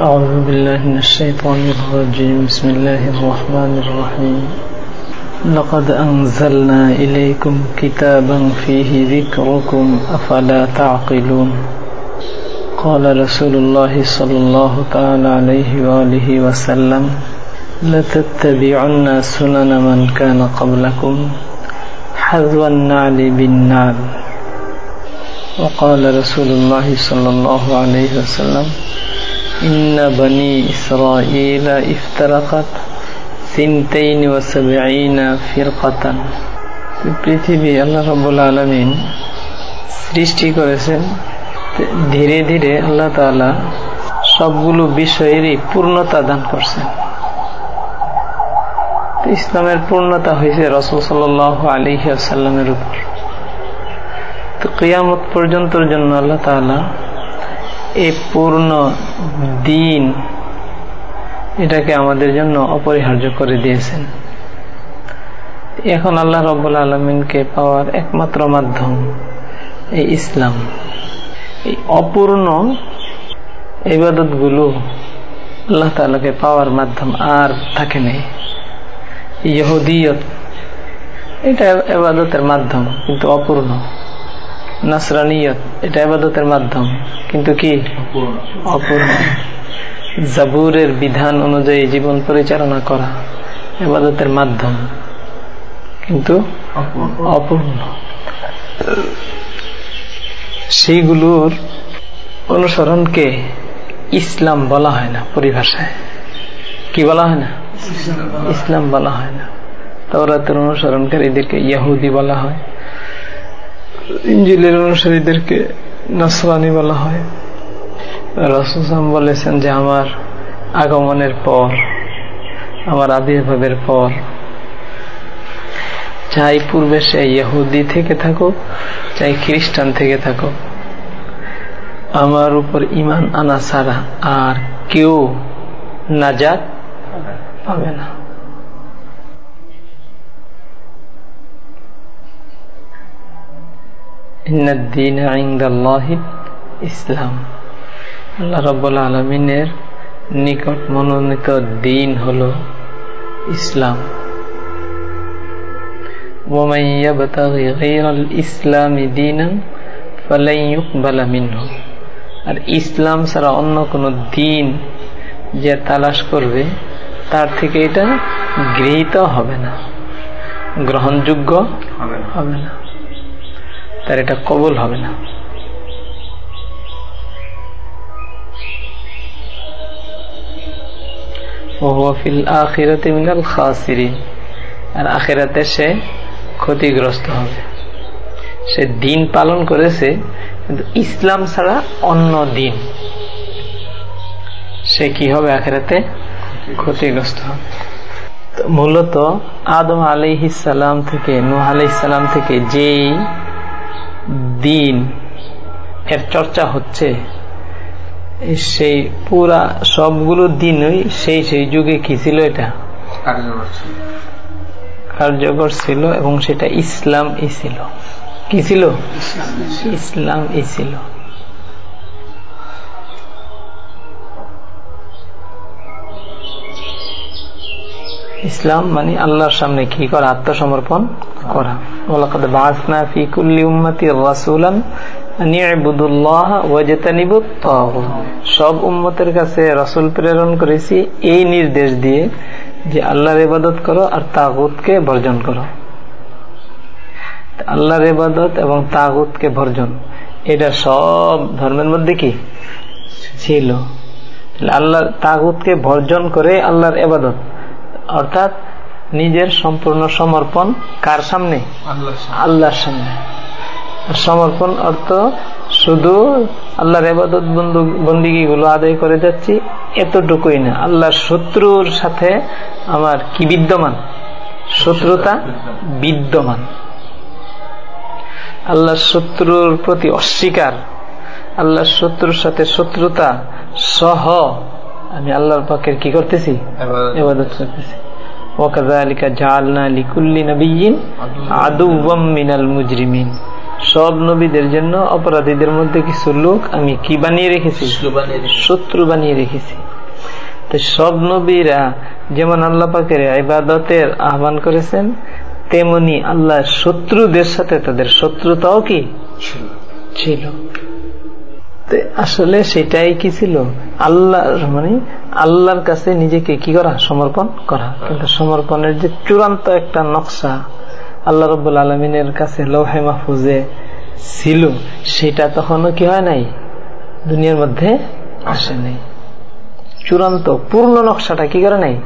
أعوذ بالله من الشيطان الرجيم. بسم الله الرحمن الرحيم. لقد أنزلنا إليكم كتابا فيه ذكركم أفلا تعقلون؟ قال رسول الله صلى الله تعالى عليه وآله وسلم لتتبعن سنن من كان قبلكم حذو النعل بالنعل. وقال رسول الله صلى الله عليه وسلم إن بني إسرائيل افترقت ثنتين وسبعين فرقة পৃথিবী আল্লাহ রব্বুল আলমিন সৃষ্টি করেছেন ধীরে ধীরে আল্লাহ তালা সবগুলো বিষয়েরই পূর্ণতা দান করছেন ইসলামের পূর্ণতা হয়েছে রসুল সাল আলী আসাল্লামের উপর তো কিয়ামত পর্যন্তর জন্য আল্লাহ তালা এই পূর্ণ দিন এটাকে আমাদের জন্য অপরিহার্য করে দিয়েছেন। এখন আল্লাহ রব্বুল আলমিনকে পাওয়ার একমাত্র মাধ্যম এই ইসলাম। এই অপূর্ণ ইবাদতগুলো আল্লাহ তালাকে পাওয়ার মাধ্যম আর থাকে নেই। ইহুদিয়ত, এটা এবাদতের মাধ্যম, কিন্তু অপূর্ণ। নাসরানিয়ত, এটা এবাদতের মাধ্যম। কিন্তু কি? অপূর্ণ। জাবুরের বিধান অনুযায়ী জীবন পরিচালনা করা এবাদতের মাধ্যম। কিন্তু অপূর্ণ। সেইগুলোর অনুসরণকে ইসলাম বলা হয় না পরিভাষায়। কি বলা হয় না? ইসলাম বলা হয় না। তাওরাতের অনুসরণকারীদেরকে ইয়াহুদি বলা হয়। ইঞ্জিলের অনুসারীদেরকে নসরানি বলা হয়। রসুসাম বলেছেন যে, আমার আগমনের পর, আমার আবির্ভাবের পর, চাই পূর্বে সে ইহুদি থেকে থাকো চাই খ্রিস্টান থেকে থাকো আমার উপর ইমান আনা ছাড়া আর কেউ নাজাত পাবে না। ইসলাম। আল্লাহ রব্বুল আলমিনের নিকট মনোনীত দিন হল ইসলাম। আর ইসলাম ছাড়া অন্য কোন দিন যে তালাশ করবে তার থেকে এটা গৃহীত হবে না গ্রহণযোগ্য হবে না। তার এটা কবল হবে না। আখেরাতে সে ক্ষতিগ্রস্ত হবে। সে দিন পালন করেছে, কিন্তু ইসলাম ছাড়া অন্য দিন। সে কি হবে আখেরাতে? ক্ষতিগ্রস্ত হবে। মূলত আদম আলিহিসাল্লাম থেকে, নুহ আলিসাল্লাম থেকে যেই দিন এর চর্চা হচ্ছে সেই পুরা সবগুলো দিনই সেই সেই যুগে কি ছিল এটা? কার্যকর ছিল। এবং সেটা ইসলাম ই ছিল। কি ছিল? ইসলাম ই ছিল। ইসলাম মানে আল্লাহর সামনে কি করা? আত্মসমর্পণ করা। সব উম্মতের কাছে রসুল প্রেরণ করেছি এই নির্দেশ দিয়ে যে আল্লাহর ইবাদত করো আর বর্জন করো। আল্লাহর ইবাদত এবং বর্জন, এটা সব ধর্মের মধ্যে কি? ছিল। আল্লাহ তাগুতকে বর্জন করে আল্লাহর এবাদত অর্থাৎ নিজের সম্পূর্ণ সমর্পণ কার সামনে? আল্লাহর সামনে। সমর্পণ অর্থ শুধু আল্লাহর এবাদত বন্দিগি গুলো আদায় করে যাচ্ছি এতটুকুই না। আল্লাহর শত্রুর সাথে আমার কি বিদ্যমান? শত্রুতা বিদ্যমান। আল্লাহর শত্রুর প্রতি অস্বীকার আল্লাহর শত্রুর সাথে শত্রুতা সহ আমি আল্লাহর পাকের কি করতেছি? এবাদত করতেছি। ওকাজালিকা জালনা লিকুল্লি নবীন আদুওয়াম মিনাল মুজরিমিন। সব নবীদের জন্য অপরাধীদের মধ্যে কিছু লোক আমি কি বানিয়ে রেখেছি? শত্রু বানিয়ে রেখেছি। তো সব নবীরা যেমন আল্লাহ পাকের ইবাদতের আহ্বান করেছেন তেমনি আল্লাহ শত্রুদের সাথে তাদের শত্রুতাও কি? ছিল। আসলে সেটাই কি ছিল? আল্লাহ মানে আল্লাহর কাছে নিজেকে কি করা? সমর্পণ করা। কিন্তু সমর্পণের যে চূড়ান্ত একটা নকশা আল্লাহ রব আলমিনের কাছে লৌহে মাহফুজে ছিল, সেটা তখনও কি হয় নাই? দুনিয়ার মধ্যে আসে নাই। চূড়ান্ত, পূর্ণ নকশাটা কি করে নাই?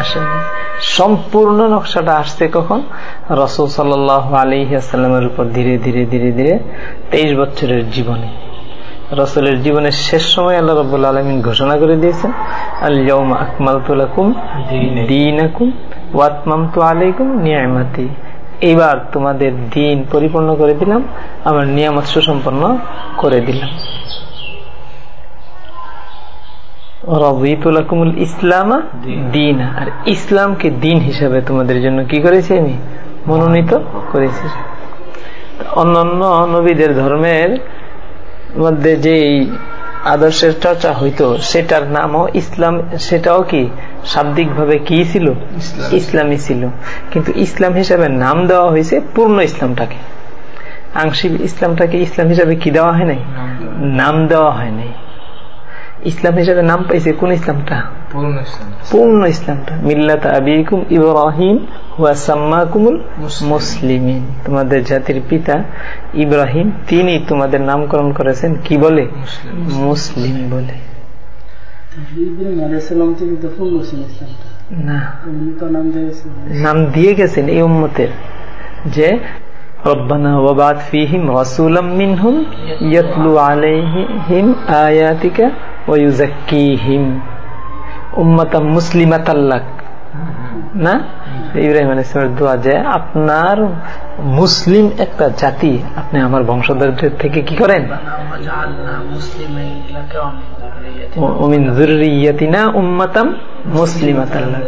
আসে নাই। সম্পূর্ণ নকশাটা আসছে কখন? রসুল সাল আলী আসাল্লামের উপর ধীরে ধীরে ধীরে ধীরে তেইশ বছরের জীবনে। রসুলের জীবনের শেষ সময় আল্লাহ রবাহ আলমিন ঘোষণা করে দিয়েছেন আল্লাহ আকমাল তুলাকুম দিন। আকুম ওয়াতমাম তু আলাইকুম নিয়ামাতি। এইবার তোমাদের দিন পরিপূর্ণ করে দিলাম আমার নিয়ামত সুসম্পন্ন করে দিলাম। ইসলামা দিন। আর ইসলামকে দিন হিসাবে তোমাদের জন্য কি করেছি আমি? মনোনীত করেছি। অন্যান্য নবীদের ধর্মের মধ্যে যে আদর্শের চর্চা হইতো সেটার নামও ইসলাম সেটাও কি শাব্দিক ভাবে কি ছিল? ইসলামই ছিল। কিন্তু ইসলাম হিসাবে নাম দেওয়া হয়েছে পূর্ণ ইসলামটাকে। আংশিক ইসলামটাকে ইসলাম হিসাবে কি দেওয়া হয় নাই? নাম দেওয়া হয় নাই। ইসলাম হিসাবে নাম পাইছে কোন ইসলামটা? পূর্ণ ইসলামটা। মিল্লাত আবিকুম ইব্রাহিম হুয়াসাম্মাকুমুল মুসলিমিন। তোমাদের জাতির পিতা ইব্রাহিম তিনি তোমাদের নামকরণ করেছেন কি বলে? মুসলিম। বলে। না। নাম দিয়ে গেছেন এই উম্মতের যে ربنا وبعث فيهم رسولا منهم يتلو عليهم آياتك ويزكيهم أمة مسلمة لك না ইব্রাহিম আলাইসলামের দোয়া যে আপনার মুসলিম একটা জাতি আপনি আমার বংশধরদের থেকে কি করেন উম্মাতাম মুসলিমাতাল্লাহ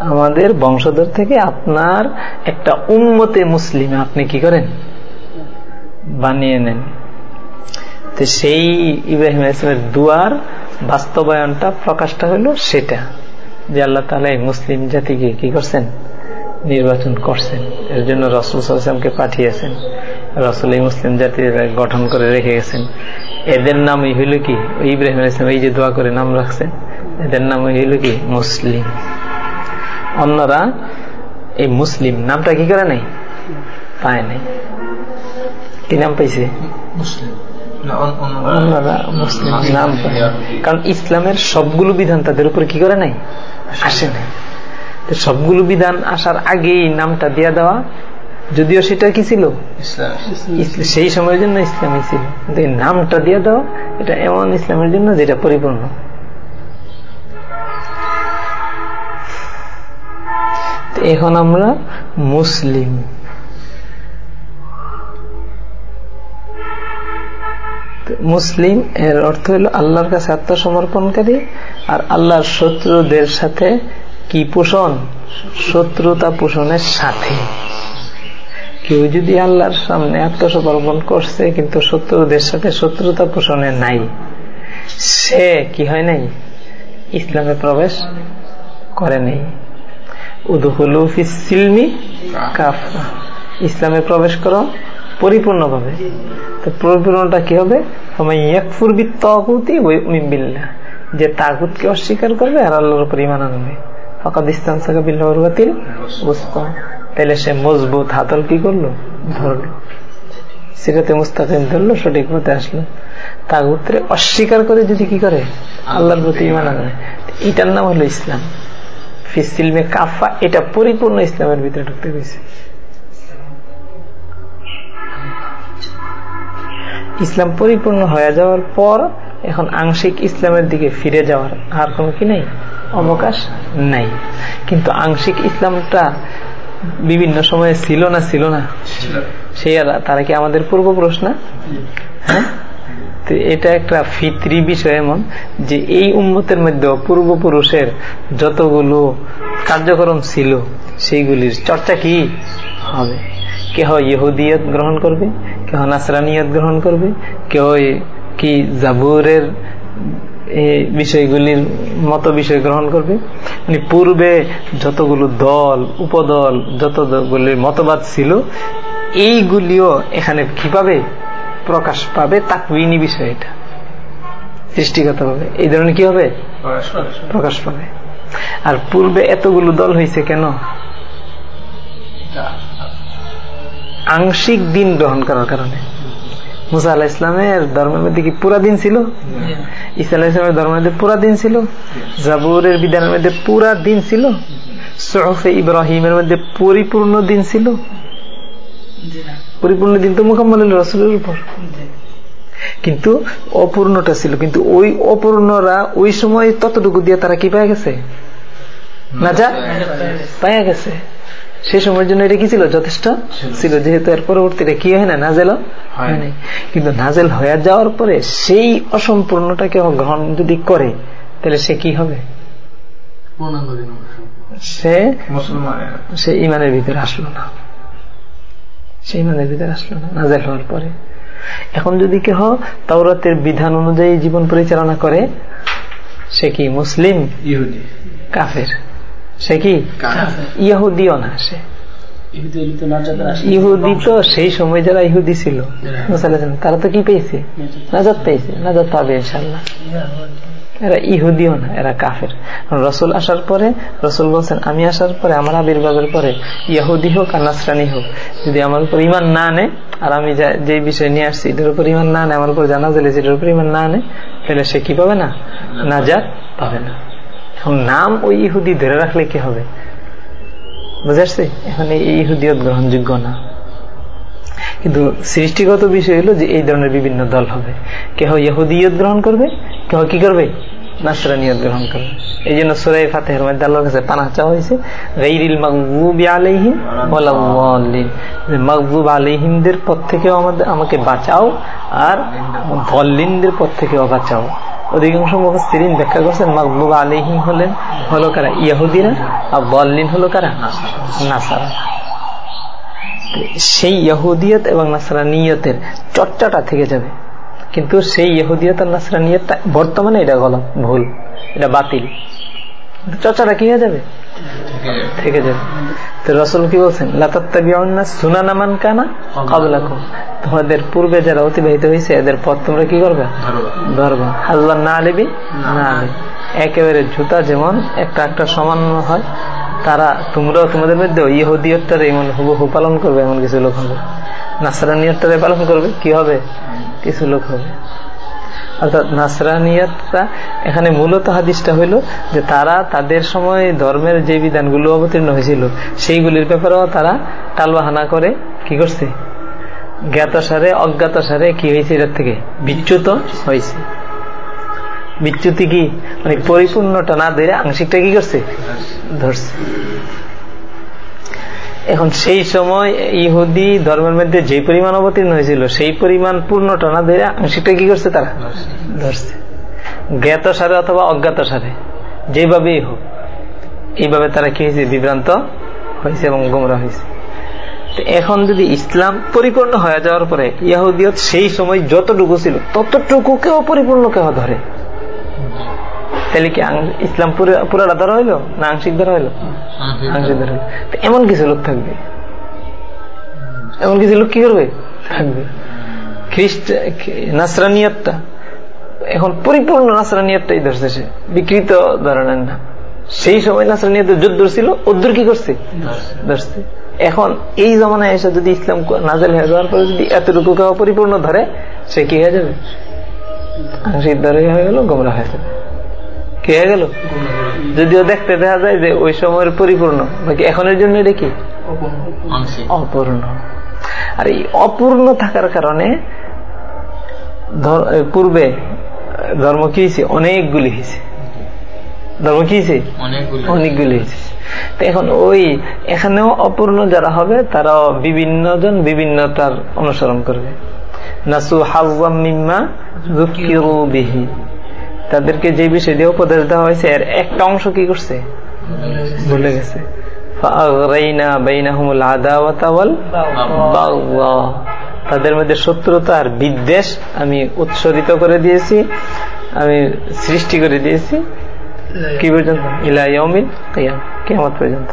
আমাদের বংশধর থেকে আপনার একটা উম্মতে মুসলিম, আপনি কি করেন? বানিয়ে নেন। তো সেই ইব্রাহিম ইসলামের দুয়ার বাস্তবায়নটা, প্রকাশটা হলো সেটা, যে আল্লাহ তালা এই মুসলিম জাতিকে কি করছেন? নির্বাচন করছেন। এর জন্য রসুল সাল্লামকে পাঠিয়েছেন। রসুল এই মুসলিম জাতির গঠন করে রেখে গেছেন। এদের নামই হইল কি? ইব্রাহিম ইসলাম এই যে দোয়া করে নাম রাখছেন, এদের নামই হইল কি? মুসলিম। অন্যরা এই মুসলিম নামটা কি করে নাই? পায় নাই। কি নাম পাইছে? অন্যরা মুসলিম নাম পায়। কারণ ইসলামের সবগুলো বিধান তাদের উপরে কি করে নাই? আসে নাই। সবগুলো বিধান আসার আগেই নামটা দিয়া দেওয়া যদিও সেটা কি ছিল? সেই সময়ের জন্য ইসলামই ছিল। কিন্তু নামটা দিয়ে দেওয়া এটা এমন ইসলামের জন্য যেটা পরিপূর্ণ। এখন আমরা মুসলিম। মুসলিম এর অর্থ হলো আল্লাহর কাছে আত্মসমর্পণকারী আর আল্লাহর শত্রুদের সাথে কি পোষণ? শত্রুতা পোষণের সাথে। কেউ যদি আল্লাহর সামনে আত্মসমর্পণ করছে, কিন্তু শত্রুদের সাথে শত্রুতা পোষণে নাই, সে কি হয় নাই? ইসলামে প্রবেশ করে নেই। ইসলামে প্রবেশ করো পরিপূর্ণভাবে। তো পরিপূর্ণটা কি হবে? যে তাগুতকে অস্বীকার করবে আর আল্লাহর উপর ইমান আনবে। ফকাদ ইসলাম সাকা বিল্লাহরুয়াতিল তাহলে সে মজবুত হাতল কি করল? ধরলো। সিরাতে মুস্তাকিম ধরলো সঠিক মতে আসলো। তাগুতরে অস্বীকার করে যদি কি করে? আল্লাহর প্রতি ইমান আনবে। এটার নাম হলো ইসলাম। ফিসিলমে কাফা এটা পরিপূর্ণ ইসলামের ভিতরে ঢুকতে গেছে ইসলাম পরিপূর্ণ হয়ে যাওয়ার পর এখন আংশিক ইসলামের দিকে ফিরে যাওয়ার আর কোন কি নেই? অবকাশ নাই। কিন্তু আংশিক ইসলামটা বিভিন্ন সময়ে ছিল না ছিল না? সেই তারা কি আমাদের পূর্বপুরুষ না? হ্যাঁ? তো এটা একটা ফিত্রি বিষয় এমন যে এই উম্মতের মধ্যে পূর্বপুরুষের যতগুলো কার্যক্রম ছিল, সেইগুলির চর্চা কি হবে? কেহ ইহুদিয়ত গ্রহণ করবে, কেহ নাসরানিয়ত গ্রহণ করবে কেউ কি জাবুরের বিষয়গুলির মত বিষয় গ্রহণ করবে? মানে পূর্বে যতগুলো দল, উপদল যতগুলি মতবাদ ছিল, এইগুলিও এখানে কি পাবে? প্রকাশ পাবে তাকবিনী বিষয় এটা। সৃষ্টিগত ভাবে এই ধরনের কি হবে? প্রকাশ পাবে আর পূর্বে এতগুলো দল হয়েছে কেন? আংশিক দিন গ্রহণ করার কারণে। মুসা আল্লাহ ইসলামের ধর্মের মধ্যে কি পুরা দিন ছিল? ইসা আল্লাহ ইসলামের ধর্মের মধ্যে পুরা দিন ছিল? জাবুরের বিধানের মধ্যে পুরা দিন ছিল? সহফে ইব্রাহিমের মধ্যে পরিপূর্ণ দিন ছিল? পরিপূর্ণ দিন তো মোকাম্মল রসুলের উপর। কিন্তু অপূর্ণটা ছিল কিন্তু ওই অপূর্ণরা ওই সময় ততটুকু দিয়ে তারা কি পায় গেছে? না যা পায়া গেছে। সেই সময়ের জন্য এটা কি ছিল? যথেষ্ট ছিল যেহেতু এর পরবর্তীতে কি হয় না নাজেল হয় নাই। কিন্তু নাজেল হয়ে যাওয়ার পরে সেই অসম্পূর্ণটাকে গ্রহণ যদি করে তাহলে সে কি হবে? সে সে ইমানের ভিতরে আসলো না। সে ইমানের ভিতরে আসলো না নাজেল হওয়ার পরে। এখন যদি কেহ তাওরাতের বিধান অনুযায়ী জীবন পরিচালনা করে সে কি মুসলিম? ইহুদি। কাফের। সে কি? ইহুদিও না সে। ইহুদি তো সেই সময় যারা ইহুদি ছিল তারা তো কি পেয়েছে? নাজাদ পেয়েছে। নাজাদ পাবে ইনশাল্লাহ এরা ইহুদিও না, এরা কাফের। রসুল আসার পরে, রসুল বলছেন, আমি আসার পরে, আমার আবির্ভাবের পরে, ইহুদি হোক আর নাসরানি হোক, যদি আমার উপর ইমান না আনে, আর আমি যে বিষয় নিয়ে আসছি এটার উপর ইমান না আনে, আমার উপর জানা দিলে সেটার উপর ইমান না আনে, তাহলে সে কি পাবে না? নাজাদ পাবে না। এখন নাম ওই ইহুদি ধরে রাখলে কি হবে? বুঝে আসছে? এখন এই ইহুদিয়ত গ্রহণযোগ্য না। কিন্তু সৃষ্টিগত বিষয় হলো যে এই ধরনের বিভিন্ন দল হবে। কেহ ইহুদিয়ত গ্রহণ করবে, কেহ কি করবে? নাসরানিয়ত গ্রহণ করবে। এই জন্য সুরাই ফাতেহের মধ্যে আল্লাহর কাছে পানা চাওয়া হয়েছে গাইরিল মাকবুব আলাইহিম ওয়ালাল্লিন যে পথ থেকেও আমাদের, আমাকে বাঁচাও আর বল্লিনদের পথ থেকেও বাঁচাও। অধিকাংশ মুখস্থিরিন ব্যাখ্যা করছেন মাকবুব আলিহিম হলেন, হলো কারা? ইয়াহুদিরা আর বল্লিন হলো কারা? নাসারা। সেই ইহুদিয়ত এবং নাসরানিয়তের চর্চাটা থেকে যাবে। কিন্তু সেই ইহুদিয়ত আর নাসরানিয়তটা বর্তমানে এটা গলত, ভুল, এটা বাতিল। চর্চাটা কি হয়ে যাবে? থেকে যাবে। তো রসুল কি বলছেন? লাতাত্তাবিউন্না সুনানামান কানা কাবলাকুম। তোমাদের পূর্বে যারা অতিবাহিত হয়েছে, এদের পথ তোমরা কি করবে? ধরবা। হাজবার না আলিবি না আলি একেবারে জুতা যেমন একটা একটা সমান হয় তারা, তোমরাও তোমাদের মধ্যে ইহুদিয়তটারে এমন হুবহু পালন করবে, এমন কিছু লোক হবে। নাসরানিয়তটারে পালন করবে, কি হবে? কিছু লোক হবে। অর্থাৎ নাসরানিয়তটা এখানে মূলত হাদিসটা হইল যে তারা তাদের সময় ধর্মের যে বিধানগুলো অবতীর্ণ হয়েছিল, সেইগুলির ব্যাপারেও তারা টালবাহানা করে কি করছে? জ্ঞাত সারে অজ্ঞাত সারে কি হয়েছে এটার থেকে? বিচ্যুত হয়েছে। বিচ্যুতি কি? মানে পরিপূর্ণটা না ধরে আংশিকটা কি করছে? ধরছে। এখন সেই সময় ইহুদি ধর্মের মধ্যে যে পরিমাণ অবতীর্ণ হয়েছিল, সেই পরিমাণ পূর্ণটা না ধরে আংশিকটা কি করছে তারা? ধরছে। জ্ঞাত সারে অথবা অজ্ঞাত সারে যেভাবেই হোক, এইভাবে তারা কি হয়েছে? বিভ্রান্ত হয়েছে এবং গোমরা হয়েছে। এখন যদি ইসলাম পরিপূর্ণ হয়ে যাওয়ার পরে ইয়াহুদিয়ত সেই সময় যতটুকু ছিল, ততটুকুকেও পরিপূর্ণ কেউ ধরে। তাহলে কি ইসলাম পুরাটা ধরা হইল? না আংশিক ধরা হইল? আংশিক ধরা হইল। এমন কিছু লোক থাকবে? এমন কিছু লোক কি করবে? থাকবে। খ্রিস্ট নাসরানিয়তটা। এখন পরিপূর্ণ নাসরানিয়তটাই ধরছে সে। বিকৃত ধরনের না। সেই সময় নাসরানিয়ত যুদ্ধ ছিল ওদ্দুর কি করছে? ধরছে। এখন এই জমানায় এসে যদি ইসলাম নাজেল হয়ে যাওয়ার পরে যদি এতটুকু কেউ পরিপূর্ণ ধরে সে কি হয়ে যাবে? আংশিক ধরে হয়ে গেল গোমরা হয়ে যাবে। কি হয়ে গেল? যদিও দেখতে দেখা যায় যে ওই সময়ের পরিপূর্ণ বাকি এখনের জন্য এটা কি? অপূর্ণ। আর এই অপূর্ণ থাকার কারণে পূর্বে ধর্ম কি হয়েছে অনেকগুলি হয়েছে ধর্ম কি হয়েছে অনেকগুলি। হয়েছে এখন ওই এখানেও অপূর্ণ যারা হবে তারা বিভিন্ন জন বিভিন্নতার অনুসরণ করবে। নাসু হাজা মিম্মা বিহি। তাদেরকে যে বিষয় দিয়ে উপদেশ দেওয়া হয়েছে এর একটা অংশ কি করছে? ভুলে গেছে। তাদের মধ্যে শত্রুতা আর বিদ্বেষ আমি উৎসরিত করে দিয়েছি আমি সৃষ্টি করে দিয়েছি। কি পর্যন্ত? ইলাইমিন কেমন পর্যন্ত।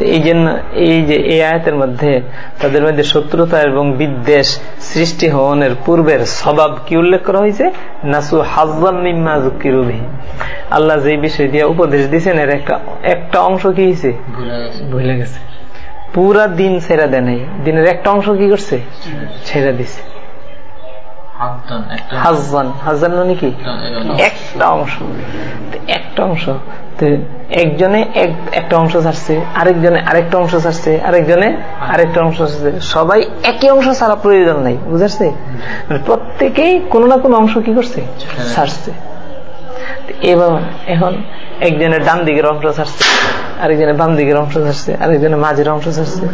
এই জন্য এই যে এই আয়তের মধ্যে তাদের মধ্যে শত্রুতা এবং বিদ্বেষ সৃষ্টি হওয়ার পূর্বের স্বভাব কি উল্লেখ করা হয়েছে? নাসু হাজাম মিম্মা জুকিরুবি আল্লাহ যে বিষয় দিয়ে উপদেশ দিয়েছেন এর একটা একটা অংশ কি হয়েছে? ভুলে গেছে। পুরা দিন ছেড়া দেয় নাই। দিনের একটা অংশ কি করছে? ছেড়া দিছে। হাজান হাজান মানে কি? একটা অংশ। একটা অংশ। একজনে একটা অংশ ছাড়ছে আরেকজনে আরেকটা অংশ ছাড়ছে আরেকজনে আরেকটা অংশ ছাড়ছে। সবাই একই অংশ ছাড়া প্রয়োজন নাই বুঝাচ্ছে প্রত্যেকেই কোনো না কোনো অংশ কি করছে? ছাড়ছে। এবার এখন একজনের ডান দিকের অংশ ছাড়ছে আরেকজনের বাম দিকের অংশ ছাড়ছে আরেকজনের মাঝের অংশ ছাড়ছে।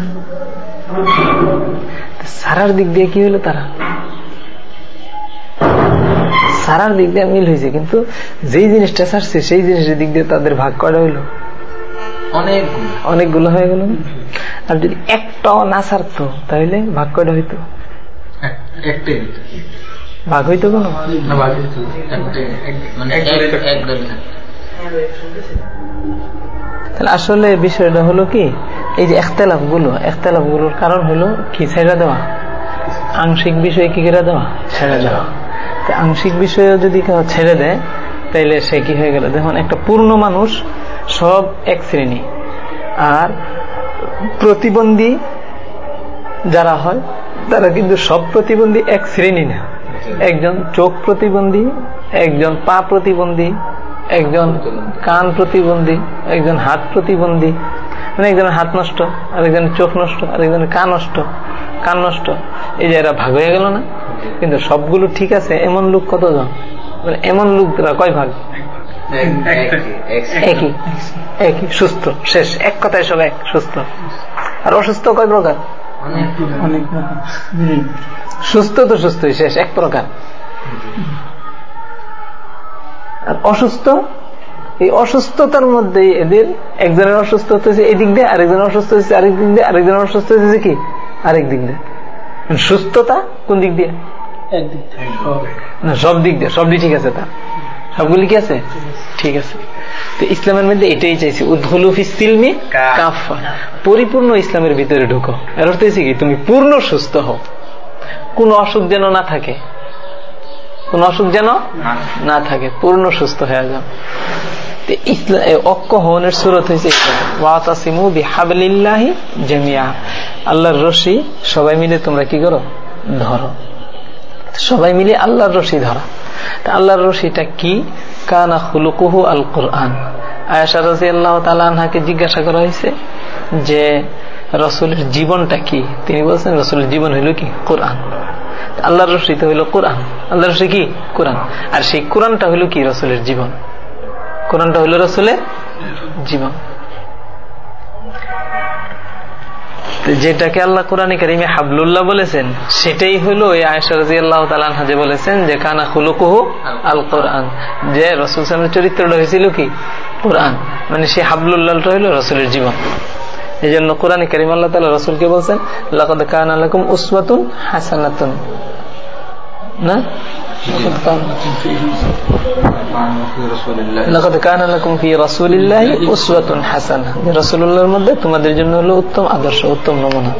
সারার দিক দিয়ে কি হলো তারা? সারার দিক দিয়ে মিল হয়েছে কিন্তু যেই জিনিসটা ছাড়ছে সেই জিনিসের দিক দিয়ে তাদের ভাগ করা হইল। অনেকগুলো। হয়ে গেল। আর যদি একটাও না ছাড়তো তাহলে ভাগ করা হইতো। ভাগ হইতো কোন? তাহলে আসলে বিষয়টা হলো কি এই যে একতলাফগুলো একতলাফগুলোর কারণ হলো কি? ছেড়ে দেওয়া। আংশিক বিষয় কি করে দেওয়া? ছেড়ে দেওয়া। আংশিক বিষয়ে যদি কেউ ছেড়ে দেয়, তাইলে সে কি হয়ে গেল? দেখুন, একটা পূর্ণ মানুষ সব এক শ্রেণি। আর প্রতিবন্ধী যারা হয়, তারা কিন্তু সব প্রতিবন্ধী এক শ্রেণি না। একজন চোখ প্রতিবন্ধী, একজন পা প্রতিবন্ধী, একজন কান প্রতিবন্ধী, একজন হাত প্রতিবন্ধী মানে একজনের হাত নষ্ট, আরেকজনের চোখ নষ্ট, আরেকজনের কান নষ্ট। কান নষ্ট। এই যে এরা ভাগ হয়ে গেল না? কিন্তু সবগুলো ঠিক আছে এমন লোক কতজন? মানে এমন লোকরা কয় ভাগ? একই। একই সুস্থ শেষ। এক কথায় সব এক সুস্থ। আর অসুস্থ কয় প্রকার? অনেক সুস্থ তো সুস্থই শেষ। এক প্রকার। আর অসুস্থ? এই অসুস্থতার মধ্যে এদের একজনের অসুস্থ হতেছে এদিক দিয়ে আরেকজনের অসুস্থ হয়েছে আরেক দিক দিয়ে আরেকজনের অসুস্থ হয়েছে কি? আরেক দিক দিয়ে। সুস্থতা কোন দিক দিয়ে? না সব দিক দিয়ে সবই ঠিক আছে তা সবগুলি কি আছে? ঠিক আছে। তো ইসলামের মধ্যে এটাই চাইছি উদ্ভলুফিসিলমি কাফা পরিপূর্ণ ইসলামের ভিতরে ঢুকো। এর অর্থ হয়েছে কি? তুমি পূর্ণ সুস্থ হও। কোন অসুখ যেন না থাকে। কোন অসুখ যেন না থাকে। পূর্ণ সুস্থ হয়ে যাও। অক্ষ হওয়ানের সুরত হয়েছে জামিয়া। আল্লাহর রশি, সবাই মিলে তোমরা কি করো? ধরো। সবাই মিলে আল্লাহর রশি ধরা। আল্লাহর রশিটা কি? কানা হুলুকুহু আল কোরআন আয়াসা রাজি আল্লাহ তালাহাকে জিজ্ঞাসা করা হয়েছে যে, রসুলের জীবনটা কি? তিনি বলছেন, রসুলের জীবন হইল কি? কোরআন। আল্লাহর রশিতে হইল কোরআন। আল্লাহর রশি কি? কোরআন। আর সেই কোরআনটা হইল কি? রসুলের জীবন। কোরআনটা হইল রসুলের জীবন। যেটাকে আল্লাহ কোরআন কারিমে হাবলুল্লাহ বলেছেন, সেটাই হলো এই আয়সারাজি আল্লাহ যে বলেছেন যে, কানা খুলুকুহু আল কোরআন যে রসুল সালামের চরিত্রটা হয়েছিল কি? কোরআন। মানে সে হাবলুল্লাহটা হইল রসুলের জীবন। এই জন্য কোরআন করিম আল্লাহ তালা রসুলকে বলছেন, লাকদ কান আলাকুম উসওয়াতুন হাসানাতুন। না? রাসূলুল্লাহর মধ্যে তোমাদের জন্য হলো উত্তম আদর্শ উত্তম নমুনা।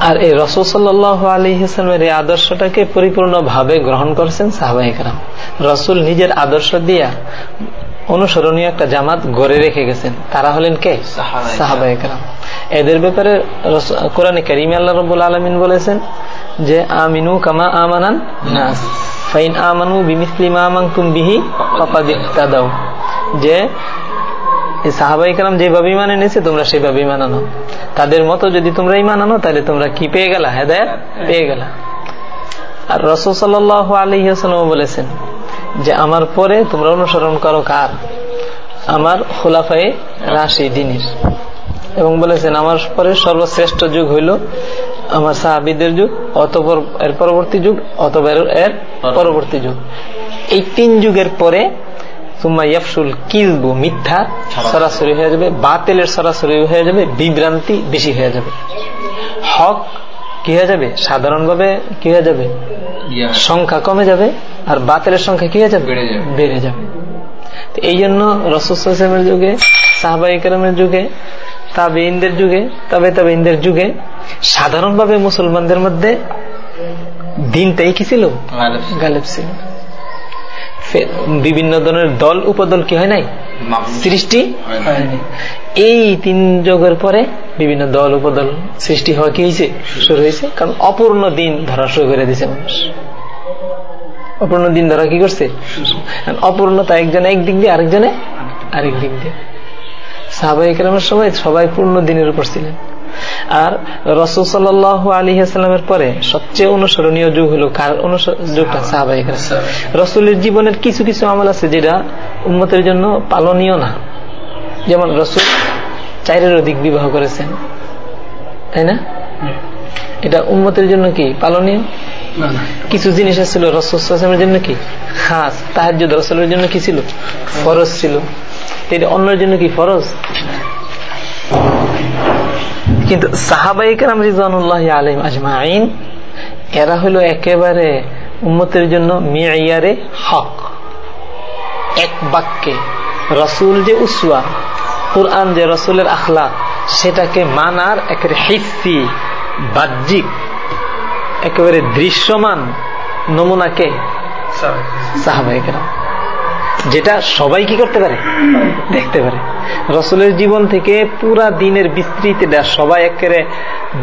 আর এই রসুল সাল্লাহ আলহিসের এই আদর্শটাকে পরিপূর্ণভাবে গ্রহণ করছেন সাহবাহিকরাম রসুল নিজের আদর্শ দিয়া অনুসরণীয় একটা জামাত গড়ে রেখে গেছেন। তারা হলেন কে? সাহাবাহিকরাম এদের ব্যাপারে কোরআন করিম আল্লাহ রবুল আলমিন বলেছেন যে আমিনু কামা আমানান ফাইন আমানু বিমিসলি বিহি যে সাহাবাইকালাম যেভাবে ইমান এনেছে, তোমরা সেভাবে তাদের মতো যদি তোমরা তাহলে তোমরা কি পেয়ে গেলা? হেদায়ত পেয়ে গেলা। আর বলেছেন যে, আমার পরে তোমরা অনুসরণ করো কার? আমার খোলাফাই রাশি দিনের এবং বলেছেন, আমার পরে সর্বশ্রেষ্ঠ যুগ হইল আমার সাহাবিদের যুগ অতপর এর পরবর্তী যুগ অতপর এর পরবর্তী যুগ। এই তিন যুগের পরে তোমার ইয়াফসুল কিলবু মিথ্যা সরাসরি হয়ে যাবে বাতেলের সরাসরি হয়ে যাবে বিভ্রান্তি বেশি হয়ে যাবে। হক কি হয়ে যাবে? সাধারণভাবে কি হয়ে যাবে? সংখ্যা কমে যাবে আর বাতিলের সংখ্যা কি হয়ে যাবে? বেড়ে যাবে। এই জন্য রসুসেমের যুগে সাহবাইকার যুগে তাবে ইন্দের যুগে তবে তবে ইন্দের যুগে সাধারণভাবে মুসলমানদের মধ্যে দিনটাই কি ছিল? গালেব ছিল। বিভিন্ন ধরনের দল উপদল কি হয় নাই? সৃষ্টি এই তিন যুগের পরে বিভিন্ন দল উপদল সৃষ্টি হওয়া কি হয়েছে? শুরু হয়েছে। কারণ অপূর্ণ দিন ধরা শুরু করে দিছে মানুষ। অপূর্ণ দিন ধরা কি করছে? অপূর্ণতা একজনে একদিক দিয়ে আরেকজনে আরেক দিক দিয়ে। সাহাবাহিকের সময় সবাই পূর্ণ দিনের উপর ছিলেন। আর রসুল সাল আলী আসসালামের পরে সবচেয়ে অনুসরণীয় যুগ হলো কার যুগটা? সাহাবাহিক রসুলের জীবনের কিছু কিছু আমল আছে যেটা উন্মতের জন্য পালনীয় না। যেমন রসুল চাইরের অধিক বিবাহ করেছেন। তাই না? এটা উন্মতের জন্য কি পালনীয়? কিছু জিনিস ছিল রসুলের জন্য কি খাস? তাহার রসুলের জন্য কি ছিল? ফরজ ছিল। এটা অন্যের জন্য কি ফরজ? কিন্তু সাহাবাইকার রিজানুল্লাহ আলিম আজমাইন এরা হলো একেবারে উন্মতের জন্য মিয়ারে হক। এক বাক্যে রসুল যে উসুয়া কোরআন যে রসুলের আখলা সেটাকে মানার একেবারে হিসি বাহ্যিক একেবারে দৃশ্যমান নমুনাকে সাহাবাহিকরা যেটা সবাই কি করতে পারে? দেখতে পারে। রসুলের জীবন থেকে পুরা দিনের বিস্তৃতিটা সবাই একেবারে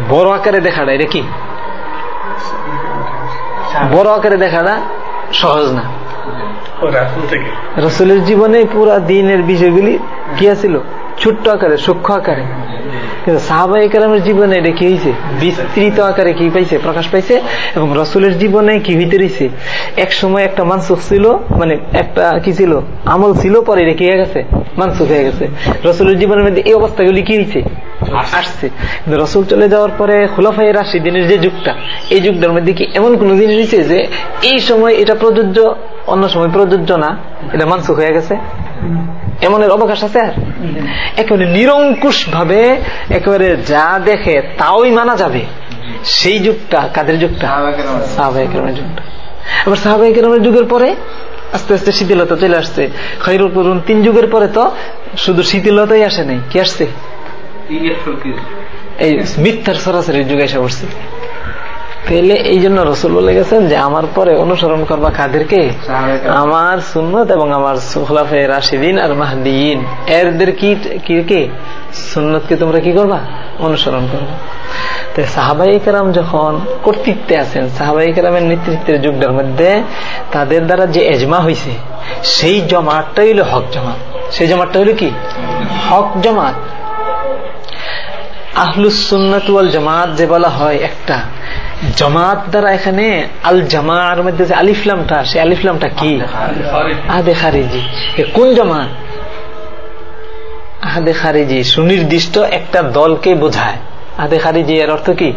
বড় আকারে দেখাটা এটা কি? বড় আকারে দেখাটা সহজ না। রসুলের জীবনে পুরা দিনের বিষয়গুলি কি আছিল? ছোট্ট আকারে, সূক্ষ্ম আকারে। কিন্তু সাহাবাই কালামের জীবনে এটা কি হয়েছে বিস্তৃত আকারে কি পাইছে? প্রকাশ পাইছে এবং রসুলের জীবনে কি হইতে রয়েছে এক সময় একটা মানসুখ ছিল মানে একটা কি ছিল? আমল ছিল, পরে এটা কি হয়ে গেছে? মানসুখ হয়ে গেছে। রসুলের জীবনের মধ্যে এই অবস্থাগুলি কি হয়েছে আসছে। কিন্তু রসুল চলে যাওয়ার পরে খোলাফাই রাশি দিনের যে যুগটা, এই যুগটার মধ্যে কি এমন কোন জিনিস হয়েছে যে এই সময় এটা প্রযোজ্য, অন্য সময় প্রযোজ্য না? এটা মানসুখ হয়ে গেছে? এমনের অবকাশ আছে আর? একেবারে নিরঙ্কুশ ভাবে একেবারে যা দেখে তাওই মানা যাবে। সেই যুগটা কাদের যুগটা? সাহাবাহিকের যুগটা। আবার সাহাবাহিকের যুগের পরে আস্তে আস্তে শিথিলতা চলে আসছে। খৈরুল করুন তিন যুগের পরে তো শুধু শিথিলতাই আসে নাই। কি আসছে? এই মিথ্যার সরাসরি যুগে এসে পড়ছে। তাহলে এই জন্য রসুল বলে গেছেন যে আমার পরে অনুসরণ করবা কাদেরকে? আমার সুন্নত এবং আমার সুখলাফে রাশিদিন আর মাহদিন এরদের কি কি সুন্নতকে তোমরা কি করবা? অনুসরণ করবা। সাহাবাই কালাম যখন কর্তৃত্বে আছেন সাহাবাই কালামের নেতৃত্বের যুগটার মধ্যে তাদের দ্বারা যে এজমা হয়েছে সেই জমাটটা হইল হক জমাত। সেই জমাটটা হইল কি? হক জমাত। আহলুস জামাত যে বলা হয় একটা। জমাত দ্বারা এখানে আল জামার মধ্যে যে আলিফলামটা সে আলিফলামটা কি? আদে খারিজি। কোন জমাত? আহাদে খারিজি। সুনির্দিষ্ট একটা দলকে বোঝায়। আদে খারিজি এর অর্থ কি?